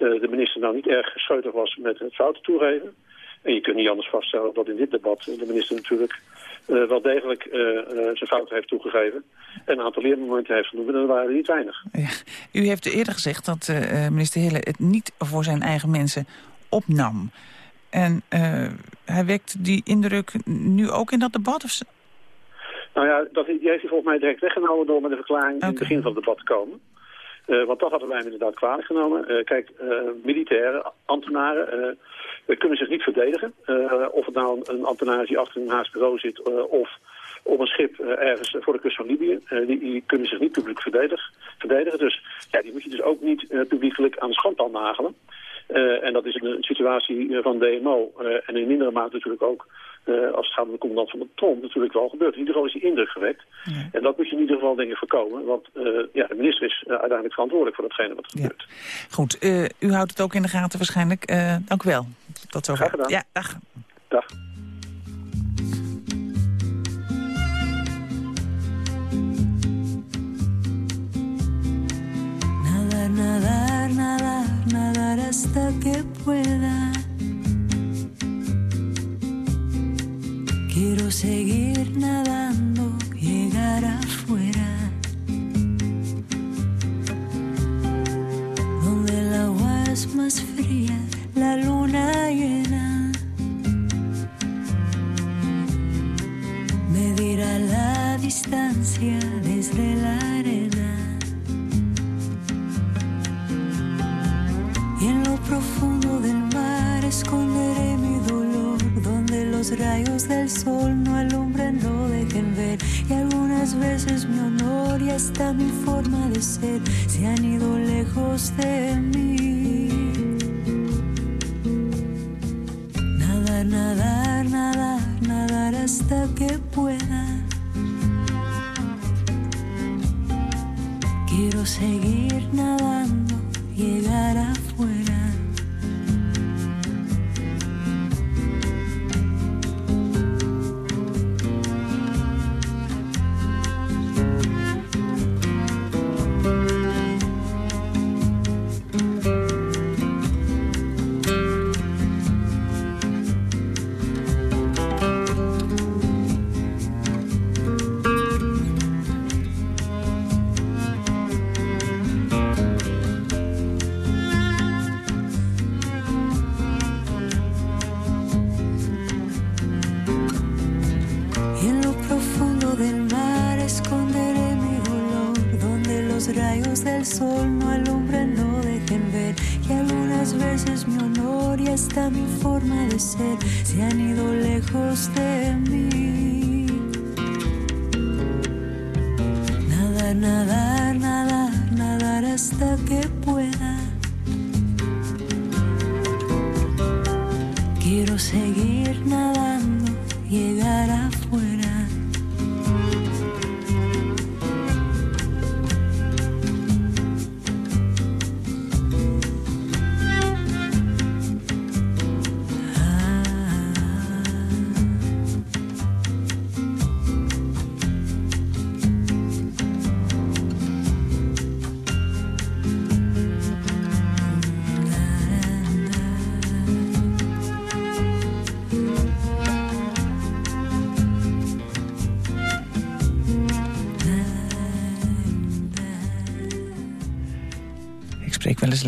de minister nou niet erg scheutig was met het fouten toegeven. En je kunt niet anders vaststellen dat in dit debat de minister natuurlijk uh, wel degelijk uh, uh, zijn fouten heeft toegegeven. En een aantal leermomenten heeft genoemd, en dat waren er niet weinig. Ja. U heeft eerder gezegd dat minister Hille het niet voor zijn eigen mensen opnam. En hij wekt die indruk nu ook in dat debat? Of... Nou ja, dat, die heeft hij volgens mij direct weggenomen door met een verklaring okay. in het begin van het debat te komen. Uh, want dat hadden wij hem inderdaad kwalijk genomen. Uh, kijk, uh, militairen, ambtenaren kunnen zich niet verdedigen. of het nou een, ambtenaar is die achter een Haas bureau zit of op een schip ergens voor de kust van Libië. Die, die, kunnen zich niet publiek verdedigen. verdedigen. Dus ja, die moet je dus ook niet publiekelijk aan de schandpaal nagelen. en dat is een, een situatie van DMO en in mindere mate natuurlijk ook uh, als het gaat om de commandant van de TOM natuurlijk wel gebeurd. In ieder geval is die indruk gewekt. Ja. En dat moet je in ieder geval ik voorkomen. Want uh, ja, de minister is uh, uiteindelijk verantwoordelijk voor datgene wat er ja. gebeurt. Goed, u houdt het ook in de gaten waarschijnlijk. dank u wel. Tot zover. Graag gedaan. Ja, dag. Dag. Nadar, nadar, nadar, nadar hasta que pueda Quiero seguir nadando, llegar afuera, donde el agua es más fría, la luna llena. Medir a la distancia desde la arena. Y en lo profundo del mar esconderé mi donde los rayos del sol no alumbran, no dejen ver. Y algunas veces mi honor y hasta mi forma de ser se han ido lejos de mí. Nadar, nadar, nadar, nadar hasta que pueda. Quiero seguir nadando, llegar afuera.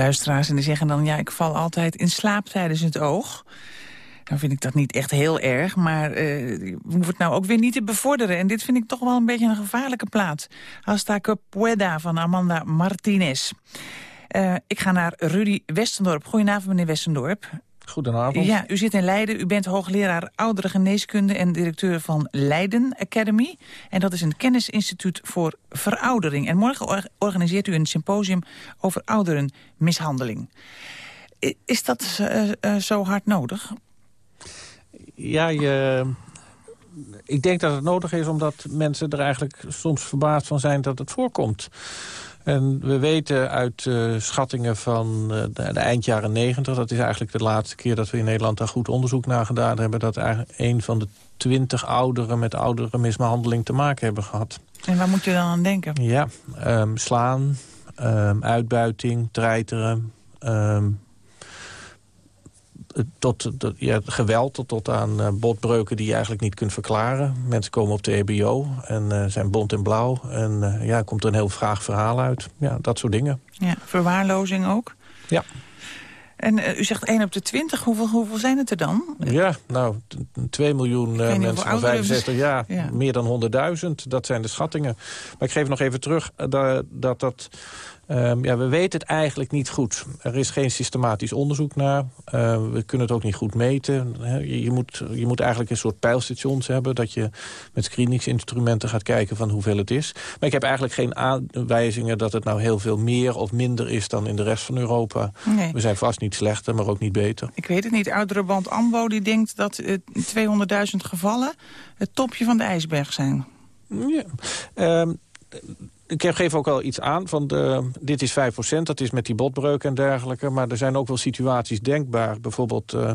Luisteraars en die zeggen dan... ja, ik val altijd in slaap tijdens het oog. Dan vind ik dat niet echt heel erg, maar uh, het nou ook weer niet te bevorderen. En dit vind ik toch wel een beetje een gevaarlijke plaat. Hasta que pueda van Amanda Martinez. Uh, ik ga naar Rudy Westendorp. Goedenavond, meneer Westendorp. Goedenavond. Ja, u zit in Leiden. U bent hoogleraar oudere geneeskunde en directeur van Leiden Academy. En dat is een kennisinstituut voor veroudering. En morgen organiseert u een symposium over ouderenmishandeling. Is dat uh, uh, zo hard nodig? Ja, je, ik denk dat het nodig is omdat mensen er eigenlijk soms verbaasd van zijn dat het voorkomt. En we weten uit uh, schattingen van uh, de, de, eind jaren negentig... dat is eigenlijk de laatste keer dat we in Nederland daar goed onderzoek naar gedaan hebben... dat eigenlijk een van de twintig ouderen met oudere mishandeling te maken hebben gehad. En waar moet je dan aan denken? Ja, um, slaan, um, uitbuiting, treiteren... Um, tot, tot ja, geweld, tot, tot aan uh, botbreuken die je eigenlijk niet kunt verklaren. Mensen komen op de EBO en uh, zijn bont en blauw. En uh, ja, komt er een heel vraag verhaal uit. Ja, dat soort dingen. Ja, verwaarlozing ook? Ja. En u zegt 1 op de 20. Hoeveel, hoeveel zijn het er dan? Ja, nou, 2 miljoen mensen van 65 jaar. Ja. Meer dan 100.000. Dat zijn de schattingen. Maar ik geef nog even terug dat dat... dat Um, ja, we weten het eigenlijk niet goed. Er is geen systematisch onderzoek naar. Uh, we kunnen het ook niet goed meten. je, je, moet, je moet eigenlijk een soort pijlstations hebben... dat je met screeningsinstrumenten gaat kijken van hoeveel het is. Maar ik heb eigenlijk geen aanwijzingen dat het nou heel veel meer of minder is... dan in de rest van Europa. Nee. We zijn vast niet slechter, maar ook niet beter. Ik weet het niet. Oudere band AMBO die denkt dat uh, 200.000 gevallen... het topje van de ijsberg zijn. Ja. Um, ik geef ook al iets aan, van de, dit is 5%, dat is met die botbreuk en dergelijke. Maar er zijn ook wel situaties denkbaar. Bijvoorbeeld uh,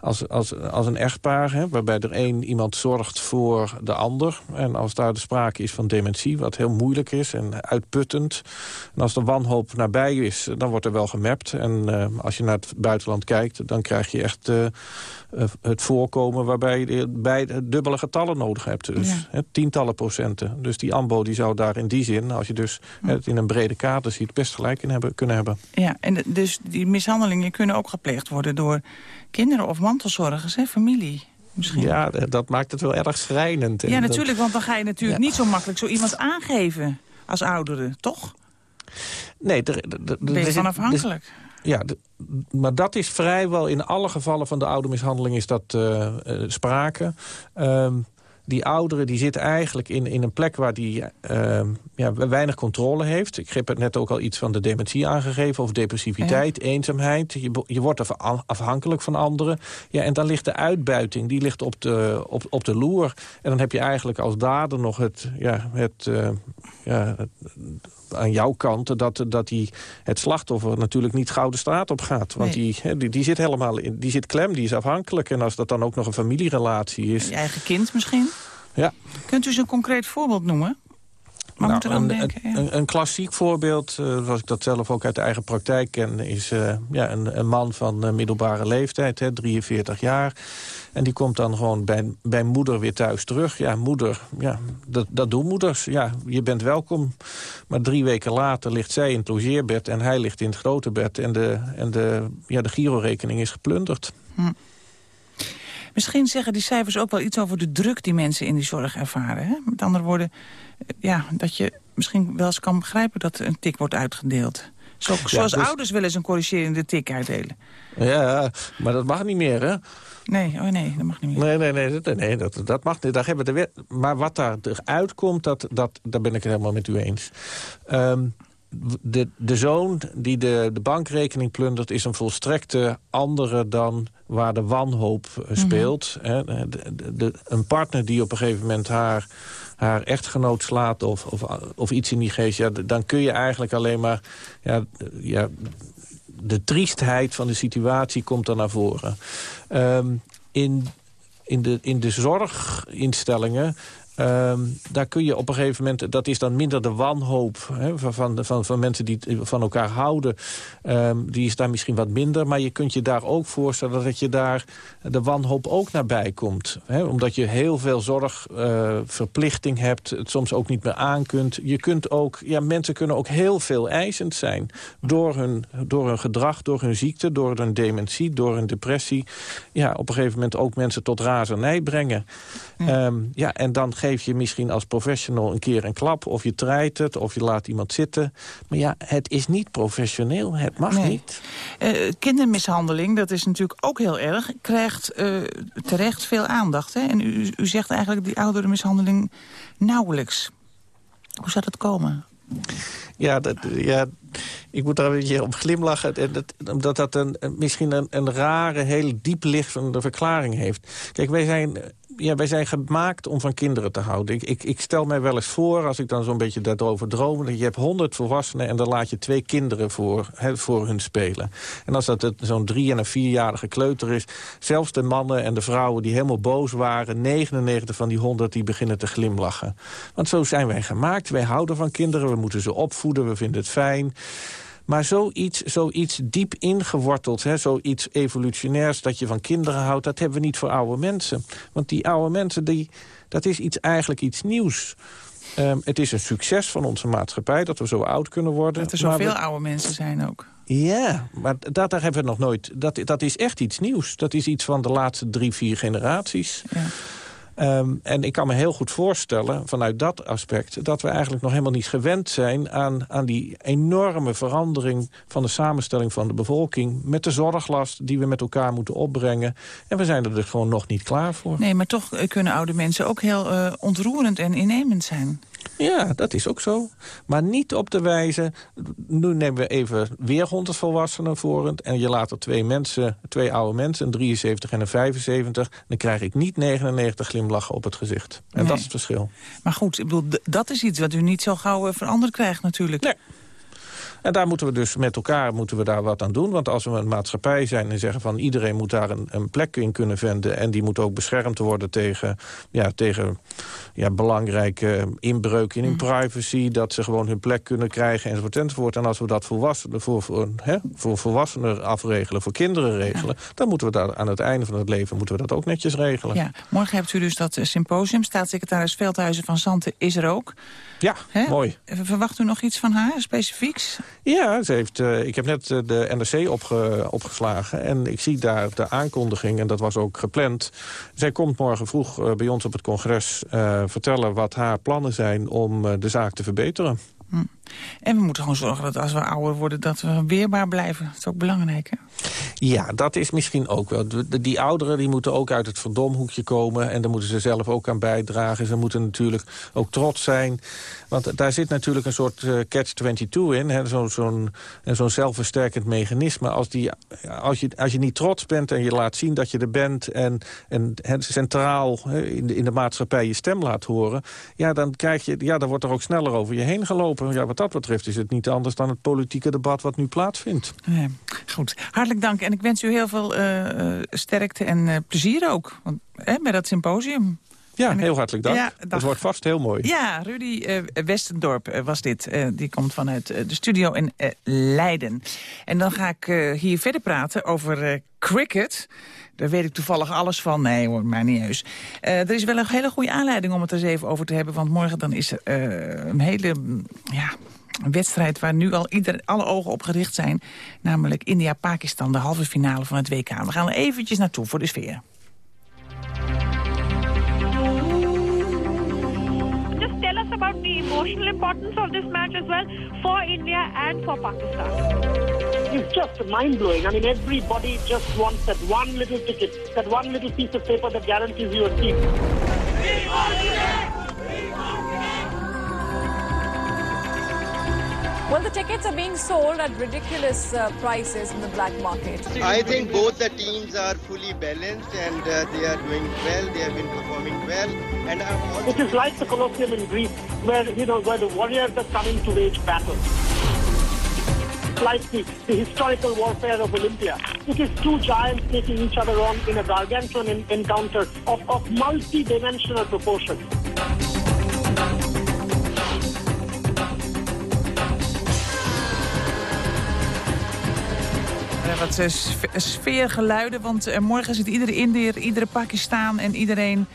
als, als, als een echtpaar, hè, waarbij er één iemand zorgt voor de ander. En als daar de sprake is van dementie, wat heel moeilijk is en uitputtend. En als de wanhoop nabij is, dan wordt er wel gemapt. En uh, als je naar het buitenland kijkt, dan krijg je echt... Uh, het voorkomen waarbij je bij dubbele getallen nodig hebt. Dus ja. tientallen procenten. Dus die AMBO die zou daar in die zin, als je dus het in een brede kader ziet... best gelijk in hebben, kunnen hebben. Ja, en dus die mishandelingen kunnen ook gepleegd worden... door kinderen of mantelzorgers, hè, familie. Misschien. Ja, dat maakt het wel erg schrijnend. Ja, natuurlijk, want dan ga je natuurlijk ja. niet zo makkelijk zo iemand aangeven als oudere, toch? Nee, er, ben je van afhankelijk. Ja, maar dat is vrijwel in alle gevallen van de oude mishandeling is dat uh, uh, sprake. Um, die ouderen die zit eigenlijk in, in een plek waar die uh, ja, weinig controle heeft. Ik heb het net ook al iets van de dementie aangegeven... of depressiviteit, ja. eenzaamheid. Je, je wordt afhankelijk van anderen. Ja, en dan ligt de uitbuiting, die ligt op de, op, op de loer. En dan heb je eigenlijk als dader nog het... Ja, het, uh, ja, het aan jouw kant dat, dat die, het slachtoffer natuurlijk niet gauw de straat op gaat. Want nee. die, die, die zit helemaal in, die zit klem, die is afhankelijk. En als dat dan ook nog een familierelatie is... Je eigen kind misschien? Ja. Kunt u eens een concreet voorbeeld noemen? Nou, een, denken, ja. een, een, klassiek voorbeeld, uh, zoals ik dat zelf ook uit de eigen praktijk ken... is uh, ja, een, een, man van uh, middelbare leeftijd, hè, 43 jaar. En die komt dan gewoon bij, bij moeder weer thuis terug. Ja, moeder, ja, dat, dat doen moeders. Ja, je bent welkom. Maar drie weken later ligt zij in het logeerbed... en hij ligt in het grote bed. En de, en de, ja, de girorekening is geplunderd. Hm. Misschien zeggen die cijfers ook wel iets over de druk die mensen in die zorg ervaren. Hè? Met andere woorden, ja, dat je misschien wel eens kan begrijpen dat een tik wordt uitgedeeld. Zo, ja, zoals dus... ouders wel eens een corrigerende tik uitdelen. Ja, maar dat mag niet meer, hè? Nee, oh nee, dat mag niet meer. Nee, nee, nee, dat, nee dat, dat mag niet. Daar hebben we de wet. Maar wat daar uitkomt, dat, dat, daar ben ik het helemaal met u eens. Um, de, de zoon die de, de bankrekening plundert... is een volstrekte andere dan waar de wanhoop speelt. Mm -hmm. de, de, de, een partner die op een gegeven moment haar, haar echtgenoot slaat... Of, of, of iets in die geest, ja, dan kun je eigenlijk alleen maar... Ja, ja, de triestheid van de situatie komt er naar voren. Um, in, in, de, in de zorginstellingen Um, daar kun je op een gegeven moment, dat is dan minder de wanhoop hè, van, van, van mensen die van elkaar houden. Um, die is daar misschien wat minder. Maar je kunt je daar ook voorstellen dat je daar de wanhoop ook nabij komt. Hè, omdat je heel veel zorgverplichting uh, hebt, het soms ook niet meer aan kunt. Je kunt ook, ja, mensen kunnen ook heel veel eisend zijn. Door hun, door hun gedrag, door hun ziekte, door hun dementie, door hun depressie. Ja, op een gegeven moment ook mensen tot razernij brengen. Ja, um, ja en dan geef je misschien als professional een keer een klap... of je treit het, of je laat iemand zitten. Maar ja, het is niet professioneel, het mag nee. niet. Uh, kindermishandeling, dat is natuurlijk ook heel erg... krijgt uh, terecht veel aandacht. Hè? En u, u zegt eigenlijk die oudere mishandeling nauwelijks. Hoe zou dat komen? Ja, dat, ja, ik moet daar een beetje om glimlachen. Dat, omdat dat een, misschien een, een rare, heel diep liggende verklaring heeft. Kijk, wij zijn ja, wij zijn gemaakt om van kinderen te houden. Ik, ik, stel mij wel eens voor, als ik dan zo'n beetje daarover droom... dat je hebt honderd volwassenen en dan laat je twee kinderen voor, voor hun spelen. En als dat zo'n drie- en een vierjarige kleuter is... zelfs de mannen en de vrouwen die helemaal boos waren... 99 van die honderd die beginnen te glimlachen. Want zo zijn wij gemaakt. Wij houden van kinderen, we moeten ze opvoeden, we vinden het fijn... Maar zoiets, zoiets diep ingeworteld, hè, zoiets evolutionairs... dat je van kinderen houdt, dat hebben we niet voor oude mensen. Want die oude mensen, die, dat is iets, eigenlijk iets nieuws. Um, het is een succes van onze maatschappij dat we zo oud kunnen worden. Dat er zoveel we... oude mensen zijn ook. Ja, maar dat, daar hebben we nog nooit... Dat, dat is echt iets nieuws. Dat is iets van de laatste drie, vier generaties. Ja. Um, en ik kan me heel goed voorstellen, vanuit dat aspect... dat we eigenlijk nog helemaal niet gewend zijn aan, aan die enorme verandering... van de samenstelling van de bevolking... met de zorglast die we met elkaar moeten opbrengen. En we zijn er dus gewoon nog niet klaar voor. Nee, maar toch eh, kunnen oude mensen ook heel uh, ontroerend en innemend zijn. Ja, dat is ook zo. Maar niet op de wijze... Nu nemen we even weer 100 volwassenen voor en je laat er twee mensen, twee oude mensen, een 73 en een 75... dan krijg ik niet 99 glimlachen op het gezicht. En nee. dat is het verschil. Maar goed, ik bedoel, dat is iets wat u niet zo gauw eh, veranderd krijgt natuurlijk. Nee. En daar moeten we dus met elkaar moeten we daar wat aan doen. Want als we een maatschappij zijn en zeggen van iedereen moet daar een, een plek in kunnen vinden... en die moet ook beschermd worden tegen, ja, tegen ja, belangrijke inbreuken in hun mm. privacy... dat ze gewoon hun plek kunnen krijgen enzovoort enzovoort. En als we dat volwassenen, voor, voor, hè, voor volwassenen afregelen, voor kinderen regelen... dan moeten we daar aan het einde van het leven moeten we dat ook netjes regelen. Ja, morgen hebt u dus dat symposium. Staatssecretaris Veldhuizen van Zanten is er ook. Ja, mooi. Verwacht u nog iets van haar, specifieks? Ja, ze heeft, uh, ik heb net uh, de NRC opge, opgeslagen en ik zie daar de aankondiging, en dat was ook gepland. Zij komt morgen vroeg uh, bij ons op het congres vertellen wat haar plannen zijn om de zaak te verbeteren. Hm. En we moeten gewoon zorgen dat als we ouder worden... dat we weerbaar blijven. Dat is ook belangrijk, hè? Ja, dat is misschien ook wel. Die ouderen die moeten ook uit het verdomhoekje komen... en daar moeten ze zelf ook aan bijdragen. Ze moeten natuurlijk ook trots zijn. Want daar zit natuurlijk een soort uh, catch-22 in. Zo'n zo zo'n zelfversterkend mechanisme. Als, die, als, je, als je niet trots bent en je laat zien dat je er bent... en, en centraal in, de, in de maatschappij je stem laat horen... ja, dan, krijg je, ja, dan wordt er ook sneller over je heen gelopen. Ja, wat dat betreft is het niet anders dan het politieke debat wat nu plaatsvindt. Goed, hartelijk dank. En ik wens u heel veel uh, sterkte en uh, plezier ook want, hè, met dat symposium. Ja, heel hartelijk dank. Ja, dat wordt vast heel mooi. Ja, Rudy uh, Westendorp uh, was dit. Uh, die komt vanuit de studio in Leiden. En dan ga ik hier verder praten over cricket. Daar weet ik toevallig alles van. Nee hoor, maar niet heus. er is wel een hele goede aanleiding om het er eens even over te hebben. Want morgen dan is er een hele... Ja, een wedstrijd waar nu al ieder, alle ogen op gericht zijn. Namelijk India-Pakistan, de halve finale van het WK. We gaan er eventjes naartoe voor de sfeer. Just tell us about the emotional importance of this match as well for India and for Pakistan. It's just mind-blowing. I mean, everybody just wants that one little ticket, that one little piece of paper that guarantees you a seat. Well, the tickets are being sold at ridiculous uh, prices in the black market. I think both the teams are fully balanced and uh, they are doing well. They have been performing well. And it is like the Colosseum in Greece, where you know where the warriors are coming to wage battle. Like the, the historical warfare of Olympia. It is two giants taking each other on in a gargantuan encounter of, of multi-dimensional proportions. wat sfeergeluiden, want uh, morgen zit iedere Indiër, iedere Pakistan en iedereen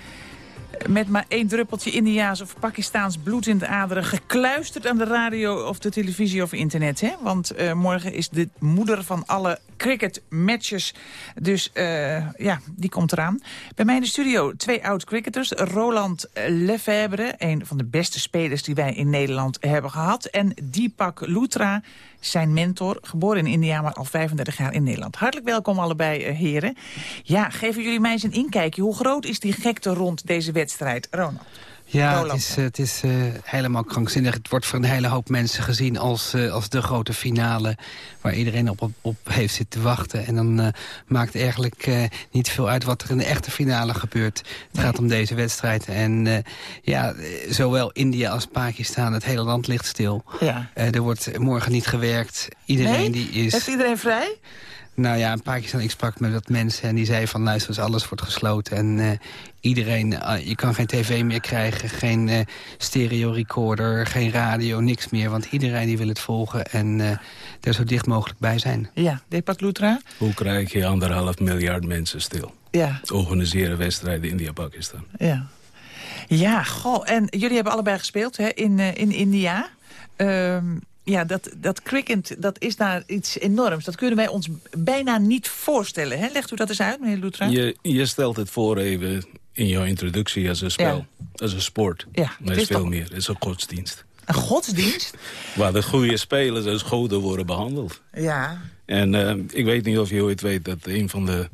met maar één druppeltje Indiaas of Pakistaans bloed in de aderen... gekluisterd aan de radio of de televisie of internet. Hè? Want uh, morgen is de moeder van alle cricketmatches. Dus uh, ja, die komt eraan. Bij mij in de studio twee oud-cricketers. Roland Lefebvre, een van de beste spelers die wij in Nederland hebben gehad. En Deepak Lutra, zijn mentor, geboren in India, maar al 35 jaar in Nederland. Hartelijk welkom allebei, uh, heren. Ja, geven jullie mij eens een inkijkje. Hoe groot is die gekte rond deze wedstrijd, Ronald? Ja, het is, het is uh, helemaal krankzinnig. Het wordt voor een hele hoop mensen gezien als, uh, als de grote finale... waar iedereen op, op, op heeft zitten wachten. En dan uh, maakt eigenlijk niet veel uit wat er in de echte finale gebeurt. Het gaat om deze wedstrijd. En ja, zowel India als Pakistan, het hele land ligt stil. Ja. er wordt morgen niet gewerkt. Iedereen nee? die is... Heeft iedereen vrij? Nou ja, in Pakistan, ik sprak met wat mensen en die zeiden van... luister eens, alles wordt gesloten en uh, iedereen... Uh, je kan geen tv meer krijgen, geen uh, stereo recorder, geen radio, niks meer. Want iedereen die wil het volgen en er zo dicht mogelijk bij zijn. Ja, Deepak Lutra? Hoe krijg je anderhalf miljard mensen stil? Ja. Organiseren wedstrijden India-Pakistan. Ja. Ja, goh. En jullie hebben allebei gespeeld hè, in, in India. Um, ja, dat, dat cricket, dat is daar iets enorms. Dat kunnen wij ons bijna niet voorstellen. Hè? Legt u dat eens uit, meneer Lutra? Je, je stelt het voor even in jouw introductie als een spel. Als een sport. Ja, maar het is veel meer. Het is een godsdienst. Een godsdienst? Waar de goede spelers als goden worden behandeld. Ja. En uh, ik weet niet of je ooit weet dat een van de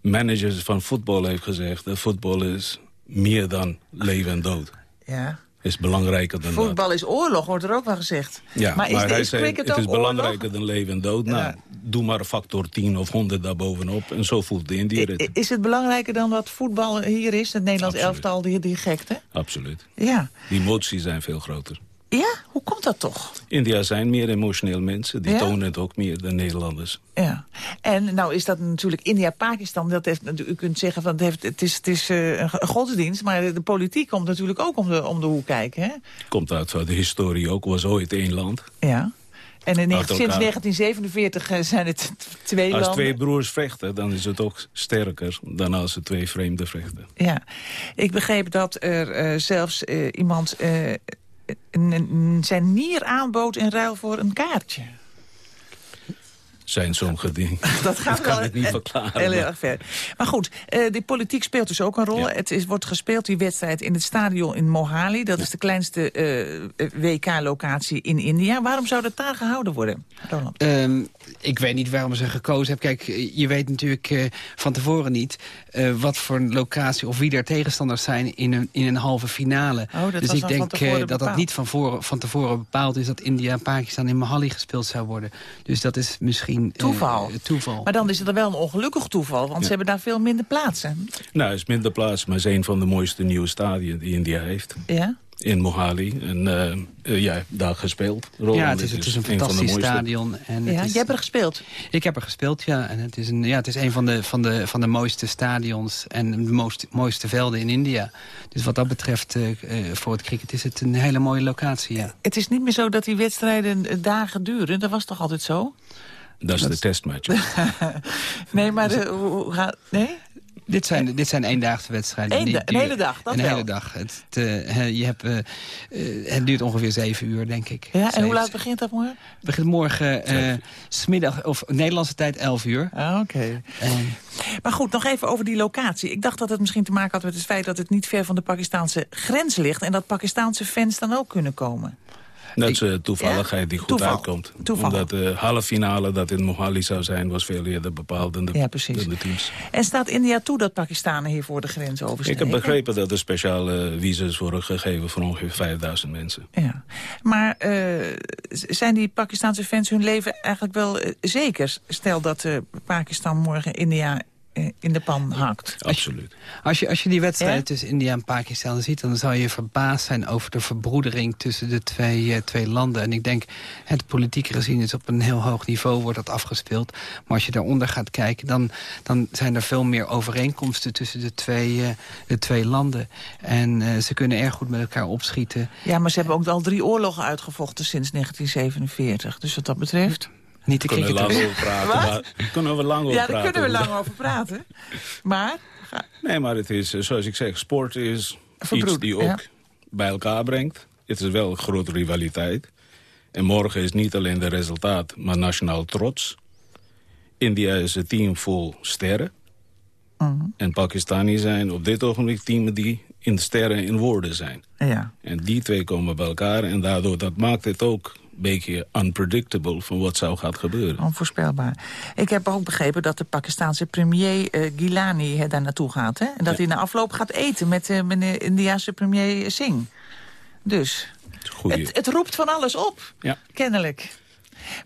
managers van voetbal heeft gezegd... dat voetbal is meer dan leven en dood. Ja is belangrijker dan Voetbal is oorlog, wordt er ook wel gezegd. Ja, maar, is, hij is zei, het is belangrijker dan leven en dood. Nou, Ja. doe maar een factor 10 of 100 daarbovenop. En zo voelt de Indiër het. I- Is het belangrijker dan wat voetbal hier is? Het Nederlands elftal, die, die gekte? Absoluut. Ja. Die emoties zijn veel groter. Ja? Hoe komt dat toch? India zijn meer emotioneel mensen. Die Ja? tonen het ook meer dan Nederlanders. Ja. En nou is dat natuurlijk India-Pakistan. Dat heeft, u kunt zeggen van het, heeft, het is, het is eh, een godsdienst. Maar de politiek komt natuurlijk ook om de, om de hoek kijken. Hè? Komt uit van de historie ook. Was ooit één land. Ja. En in, sinds elkaar. 1947 eh, zijn het twee Als landen. twee broers vechten, dan is het ook sterker dan als ze twee vreemden vechten. Ja, ik begreep dat er eh, zelfs eh, iemand eh, zijn nier aanbood in ruil voor een kaartje. Zijn sommige dingen. Dat gaat ik kan wel het niet verklaren. Heel maar- erg ver. Maar goed, eh de politiek speelt dus ook een rol. Het is, wordt gespeeld, die wedstrijd, in het stadion in Mohali. Dat is de kleinste eh, WK-locatie in India. Waarom zou dat daar gehouden worden, Roland? Ehm, ik weet niet waarom ze gekozen hebben. Kijk, je weet natuurlijk eh, van tevoren niet... eh, wat voor een locatie of wie er tegenstanders zijn in een, in een halve finale. Oh, dat dus was ik denk eh, dat dat niet van, voren, van tevoren bepaald is... dat India en Pakistan in Mahali gespeeld zou worden. Dus dat is misschien... eh, Toeval. toeval. Maar dan is het er wel een ongelukkig toeval, want ze hebben daar veel minder plaatsen. Nou, het is minder plaats, maar het is een van de mooiste nieuwe stadions die India heeft. Ja? In Mohali. En eh, eh, ja, daar gespeeld. Roland, ja, het is, het is een fantastisch stadion. En Ja, is, jij hebt er gespeeld. Ik heb er gespeeld, ja. En het is een, ja, het is een van de, van, de, van de mooiste stadions en de mooiste, mooiste velden in India. Dus wat dat betreft, eh, eh, voor het cricket is het een hele mooie locatie, ja. Het is niet meer zo dat die wedstrijden eh, dagen duren. Dat was toch altijd zo? Dat is de testmatch. Nee, maar de, hoe, hoe gaat... Nee? Dit zijn, dit zijn eendaagse wedstrijden. Eén een hele dag, dat Een wel. hele dag. Het, eh, je hebt, eh, eh, het duurt ongeveer zeven uur, denk ik. Ja, en Zeven- hoe laat begint dat morgen? Het begint morgen, eh, smiddag, of Nederlandse tijd, 11 uur. Ah, oké. Maar goed, nog even over die locatie. Ik dacht dat het misschien te maken had met het feit dat het niet ver van de Pakistanse grens ligt... en dat Pakistanse fans dan ook kunnen komen. Dat is toevalligheid die goed Toeval. uitkomt. Toeval. Omdat de halve finale dat in Mohali zou zijn... was veel eerder bepaald dan de, Ja, precies. dan de teams. En staat India toe dat Pakistanen hier voor de grens Ik oversteken? heb begrepen dat er speciale visas worden gegeven... voor ongeveer 5000 mensen. Ja. Maar eh, zijn die Pakistanse fans hun leven eigenlijk wel eh, zeker? Stel dat eh, Pakistan morgen India in de pan hakt. Absoluut. Als je, als je die wedstrijd Ja? tussen India en Pakistan ziet... dan zou je verbaasd zijn over de verbroedering tussen de twee, eh, twee landen. En ik denk, het politiek gezien is op een heel hoog niveau wordt dat afgespeeld. Maar als je daaronder gaat kijken, dan, dan zijn er veel meer overeenkomsten... tussen de twee, eh, de twee landen. En eh, ze kunnen erg goed met elkaar opschieten. Ja, maar ze hebben ook al drie oorlogen uitgevochten sinds 1947. Dus wat dat betreft... Niet de Kunnen we lang over praten. Maar- kunnen we lang over Ja, praten. daar kunnen we lang over praten. Maar, ga- Nee, maar het is, eh, zoals ik zeg, sport is Verbroed, iets die ook ja. bij elkaar brengt. Het is wel een grote rivaliteit. En morgen is niet alleen de resultaat, maar nationaal trots. India is een team vol sterren. Mhm. En Pakistani zijn op dit ogenblik teams die in sterren in woorden zijn. ja. En die twee komen bij elkaar en daardoor dat maakt het ook beetje unpredictable van wat zou gaan gebeuren. Onvoorspelbaar. Ik heb ook begrepen dat de Pakistanse premier eh, Gilani eh, daar naartoe gaat. Hè? En dat hij na afloop gaat eten met de meneer Indiase premier Singh. Dus het, het roept van alles op, Ja. kennelijk.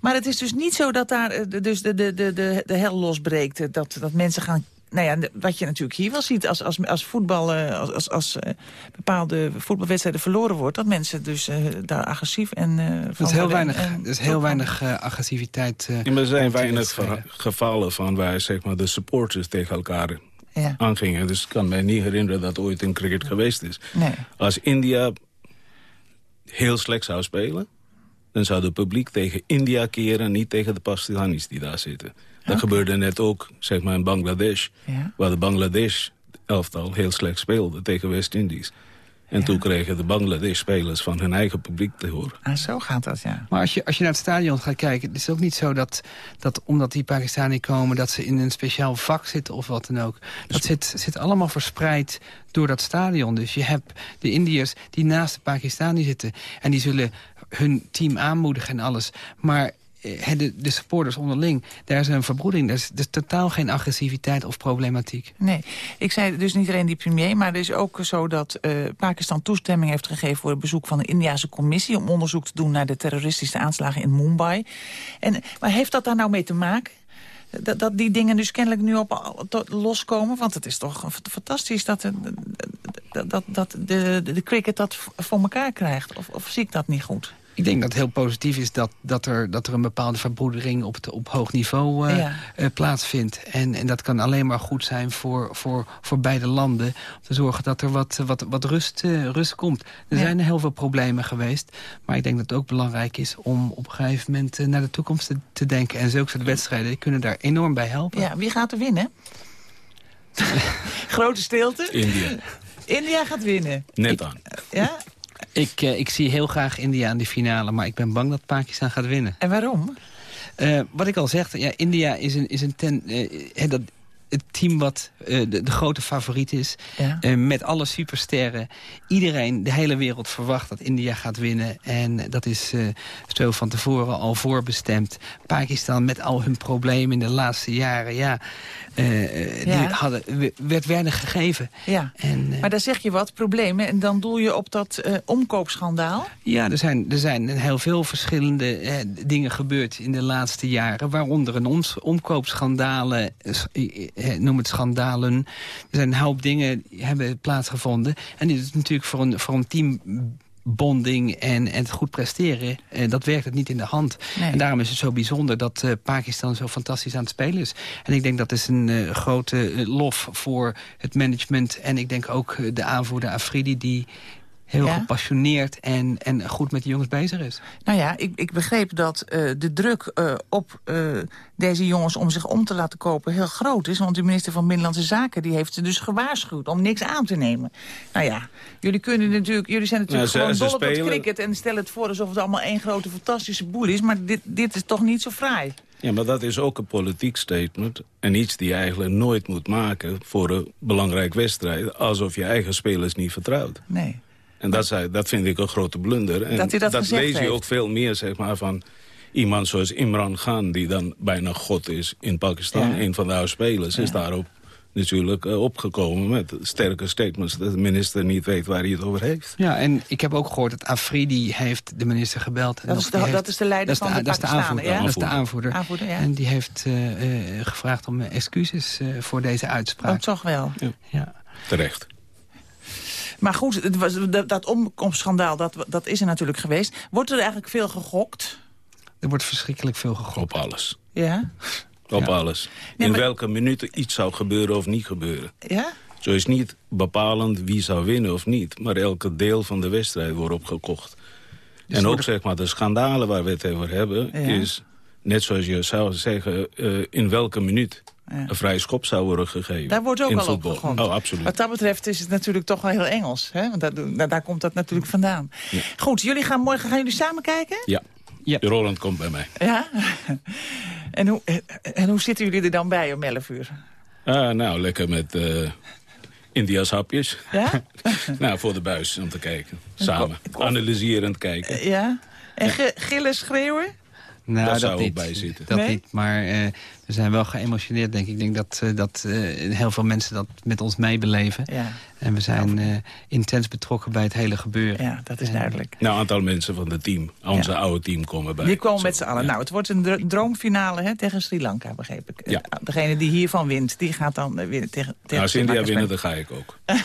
Maar het is dus niet zo dat daar eh, de- dus de, de, de, de, de hel losbreekt. eh, Dat, dat mensen gaan nou ja, wat je natuurlijk hier wel ziet als, als, als voetbal, eh, als, als, als eh, bepaalde voetbalwedstrijden verloren wordt, dat mensen dus eh, daar agressief en eh Er van is heel weinig, en- er is heel weinig agressiviteit. Ja, maar er zijn weinig gevallen van waar zeg maar, de supporters tegen elkaar Ja. aangingen. Dus ik kan mij niet herinneren dat ooit in cricket geweest is. Nee. Als India heel slecht zou spelen... dan zou het publiek tegen India keren... niet tegen de Pakistanis die daar zitten. Dat gebeurde net ook zeg maar, in Bangladesh... Ja. waar de Bangladesh-elftal heel slecht speelde tegen West-Indies. En toen kregen de Bangladesh-spelers van hun eigen publiek te horen. Ah, zo gaat dat, ja. Maar als je, als je naar het stadion gaat kijken... het is ook niet zo dat, dat omdat die Pakistani komen... dat ze in een speciaal vak zitten of wat dan ook. Dat zit, zit allemaal verspreid door dat stadion. Dus je hebt de Indiërs die naast de Pakistani zitten... en die zullen hun team aanmoedigen en alles. Maar de, de supporters onderling, daar is een verbroeding. Er is, totaal geen agressiviteit of problematiek. Nee, ik zei dus niet alleen die premier, maar het is ook zo dat eh, Pakistan toestemming heeft gegeven voor het bezoek van de Indiase commissie om onderzoek te doen naar de terroristische aanslagen in Mumbai. En, maar heeft dat daar nou mee te maken? Dat, dat die dingen dus kennelijk nu op loskomen? Want het is toch fantastisch dat, de, dat, dat, dat de, de, cricket dat voor elkaar krijgt. Of, of zie ik dat niet goed? Ik denk dat het heel positief is dat, dat, er, dat er een bepaalde verbroedering op, het- op hoog niveau eh, Ja. eh, plaatsvindt. En, en dat kan alleen maar goed zijn voor, voor, voor beide landen. Om te zorgen dat er wat, wat, wat rust, eh, rust komt. Er Ja. zijn heel veel problemen geweest. Maar ik denk dat het ook belangrijk is om op een gegeven moment naar de toekomst te, te denken. En zulke soort wedstrijden die kunnen daar enorm bij helpen. Ja, wie gaat er winnen? Grote stilte? India, India gaat winnen. net aan. Ja? Ik, eh, ik zie heel graag India in de finale. Maar ik ben bang dat Pakistan gaat winnen. En waarom? Eh, wat ik al zeg, ja, India is een, is een ten, eh, dat, het team wat de, de grote favoriet is. Ja. Met alle supersterren. Iedereen, de hele wereld verwacht dat India gaat winnen. En dat is zo van tevoren al voorbestemd. Pakistan met al hun problemen in de laatste jaren. Ja, Ja. Die hadden, werd weinig gegeven. Ja, En, eh, maar daar zeg je wat, problemen. En dan doel je op dat omkoopschandaal. Ja, er zijn, er zijn heel veel verschillende dingen gebeurd in de laatste jaren. Waaronder een ons- omkoopschandalen, noem het schandalen. Er zijn een hoop dingen die hebben plaatsgevonden. En dit is natuurlijk voor een, voor een team bonding en, en het goed presteren, eh, dat werkt het niet in de hand. Nee. En daarom is het zo bijzonder dat eh, Pakistan zo fantastisch aan het spelen is. En ik denk dat is een eh, grote lof voor het management. En ik denk ook de aanvoerder Afridi die heel Ja? gepassioneerd en, en goed met de jongens bezig is. Nou ja, ik, ik begreep dat eh, de druk eh, op eh, deze jongens om zich om te laten kopen heel groot is. Want de minister van Binnenlandse Zaken die heeft ze dus gewaarschuwd om niks aan te nemen. Nou ja, jullie, kunnen natuurlijk, jullie zijn natuurlijk Nou, ze- gewoon ze dol op spelen- cricket... en stellen het voor alsof het allemaal één grote fantastische boel is. Maar dit, dit is toch niet zo fraai? Ja, maar dat is ook een politiek statement. En iets die je eigenlijk nooit moet maken voor een belangrijk wedstrijd. Alsof je eigen spelers niet vertrouwt. Nee. En dat, zei, dat vind ik een grote blunder. En Dat dat lees je heeft. ook veel meer zeg maar, van iemand zoals Imran Khan... die dan bijna god is in Pakistan. Ja. Een van de oude spelers is daarop natuurlijk eh, opgekomen... met sterke statements dat de minister niet weet waar hij het over heeft. Ja, en ik heb ook gehoord dat Afridi heeft de minister gebeld. En Dat is die de- heeft- dat is de leider dat van de dat is de Pakistanen, aanvoerder. ja? Dat is de aanvoerder. Aanvoerder, ja. En die heeft eh, eh, gevraagd om excuses eh, voor deze uitspraak. Oh, toch wel. Ja. Terecht. Maar goed, het was, dat, dat omkomstschandaal, dat, dat is er natuurlijk geweest. Wordt er eigenlijk veel gegokt? Er wordt verschrikkelijk veel gegokt. Op alles. Ja? Op Ja. alles. Nee, In maar- welke minuten iets zou gebeuren of niet gebeuren. Ja? Zo is niet bepalend wie zou winnen of niet. Maar elke deel van de wedstrijd wordt opgekocht. Dus en ook zeg maar de schandalen waar we het over hebben... Ja. is net zoals je zou zeggen... eh, in welke minuut. Een vrije schop zou worden gegeven. Daar wordt ook in al voetbal. op gegokt. Oh, absoluut. Wat dat betreft is het natuurlijk toch wel heel Engels. Hè? Want daar, daar, komt dat natuurlijk vandaan. Goed, jullie gaan morgen gaan jullie samen kijken? Ja. Roland komt bij mij. Ja? en, hoe, en hoe zitten jullie er dan bij om 11 uur? Ah, nou, lekker met eh India's hapjes. Ja? nou, voor de buis om te kijken. Samen. Analyserend kijken. Ja? En gillen, schreeuwen? Nou, Daar dat zou ook niet. bij zitten. Dat Nee? niet, maar eh, we zijn wel geëmotioneerd, denk ik. Ik denk dat, eh, dat eh, heel veel mensen dat met ons meebeleven. Ja. En we zijn eh, intens betrokken bij het hele gebeuren. Ja, dat is duidelijk. Nou, een aantal mensen van het team, onze oude team, komen bij. Die komen met z'n allen. Nou, het wordt een dro- droomfinale hè, tegen Sri Lanka, begreep ik. Ja. Degene die hiervan wint, die gaat dan weer tegen, tegen Nou, India winnen, dan ga ik ook.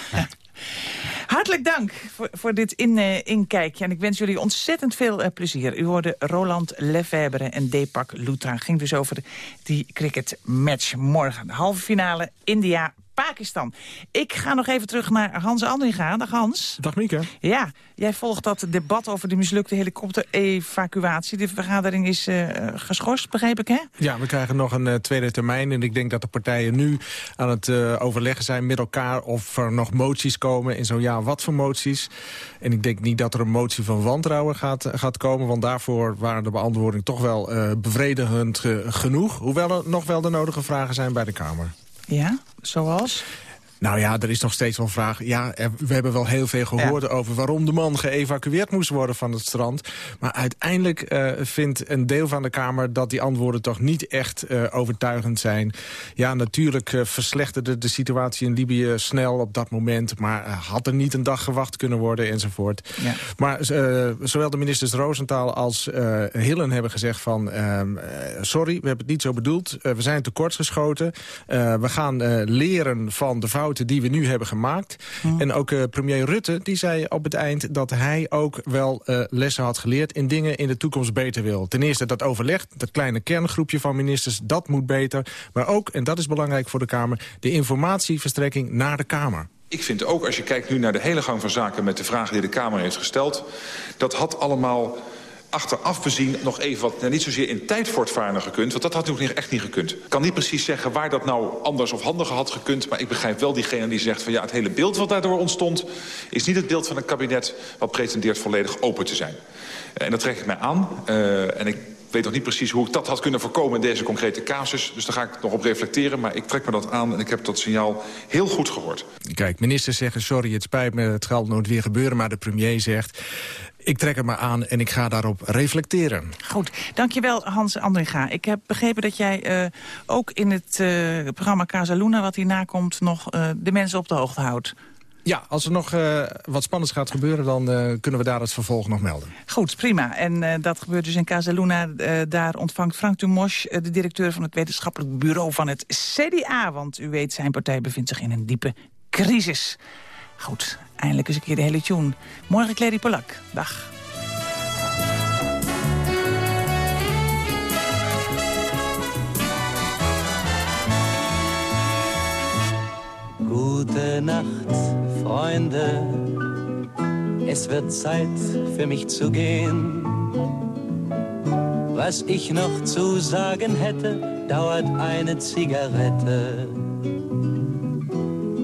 Hartelijk dank voor, dit in, eh, inkijkje. En ik wens jullie ontzettend veel eh, plezier. U hoorde Roland Lefebvre en Deepak Lutra. ging dus over die cricketmatch morgen. De halve finale India. Pakistan. Ik ga nog even terug naar Hans Andringa. Dag Hans. Dag Mieke. Ja, jij volgt dat debat over de mislukte helikopter-evacuatie. De vergadering is eh, geschorst, begreep ik, hè? Ja, we krijgen nog een eh, tweede termijn. En ik denk dat de partijen nu aan het eh, overleggen zijn met elkaar... of er nog moties komen. En zo ja, wat voor moties. En ik denk niet dat er een motie van wantrouwen gaat, gaat komen. Want daarvoor waren de beantwoordingen toch wel bevredigend genoeg. Hoewel er nog wel de nodige vragen zijn bij de Kamer. Ja, zoals? Nou ja, er is nog steeds wel vraag. Ja, er- we hebben wel heel veel gehoord over waarom de man geëvacueerd moest worden van het strand. Maar uiteindelijk eh, vindt een deel van de Kamer dat die antwoorden toch niet echt eh, overtuigend zijn. Ja, natuurlijk eh, verslechterde de situatie in Libië snel op dat moment. Maar had er niet een dag gewacht kunnen worden enzovoort. Ja. Maar zowel de ministers Roosentaal als Hillen hebben gezegd van... ehm, eh, sorry, we hebben het niet zo bedoeld. We zijn tekortgeschoten. We gaan leren van de fouten die we nu hebben gemaakt. En ook eh, premier Rutte die zei op het eind... dat hij ook wel eh, lessen had geleerd... en dingen in de toekomst beter wil. Ten eerste dat overleg, dat kleine kerngroepje van ministers... dat moet beter. Maar ook, en dat is belangrijk voor de Kamer... de informatieverstrekking naar de Kamer. Ik vind ook, als je kijkt nu naar de hele gang van zaken... met de vragen die de Kamer heeft gesteld... dat had allemaal achteraf bezien nog even wat... niet zozeer in tijd voortvarender gekund... want dat had nog echt niet gekund. Ik kan niet precies zeggen waar dat nou anders of handiger had gekund... maar ik begrijp wel diegene die zegt van... ja, het hele beeld wat daardoor ontstond... is niet het beeld van een kabinet wat pretendeert volledig open te zijn. Eh, en dat trek ik mij aan. Eh, en ik weet nog niet precies hoe ik dat had kunnen voorkomen in deze concrete casus. Dus daar ga ik nog op reflecteren. Maar ik trek me dat aan en ik heb dat signaal heel goed gehoord. Kijk, ministers zeggen sorry, het spijt me, het gaat nooit weer gebeuren. Maar de premier zegt, ik trek het me aan en ik ga daarop reflecteren. Goed, dankjewel Hans Andringa. Ik heb begrepen dat jij eh, ook in het eh, programma Casa Luna... wat hierna komt, nog eh, de mensen op de hoogte houdt. Ja, als er nog wat spannends gaat gebeuren... dan kunnen we daar het vervolg nog melden. Goed, prima. En dat gebeurt dus in Casa Luna. Eh, daar ontvangt Frank Dumosch, eh, de directeur van het wetenschappelijk bureau van het CDA. Want u weet, zijn partij bevindt zich in een diepe crisis. Goed, eindelijk eens een keer de hele tune. Morgen Clary Polak. Dag. Gute Nacht, Freunde. Es wird Zeit für mich zu gehen. Was ich noch zu sagen hätte, dauert eine Zigarette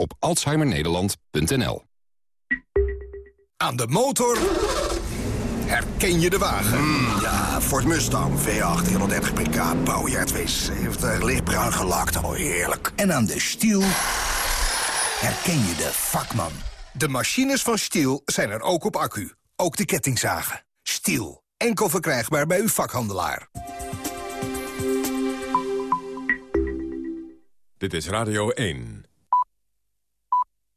op alzheimernederland.nl. Aan de motor herken je de wagen. ja, Ford Mustang V8 130 pk, bouwjaar 72, lichtbruin gelakt, oh heerlijk. En aan de stiel herken je de vakman. De machines van Stiel zijn er ook op accu, ook de kettingzagen. Stiel, enkel verkrijgbaar bij uw vakhandelaar. Dit is Radio 1.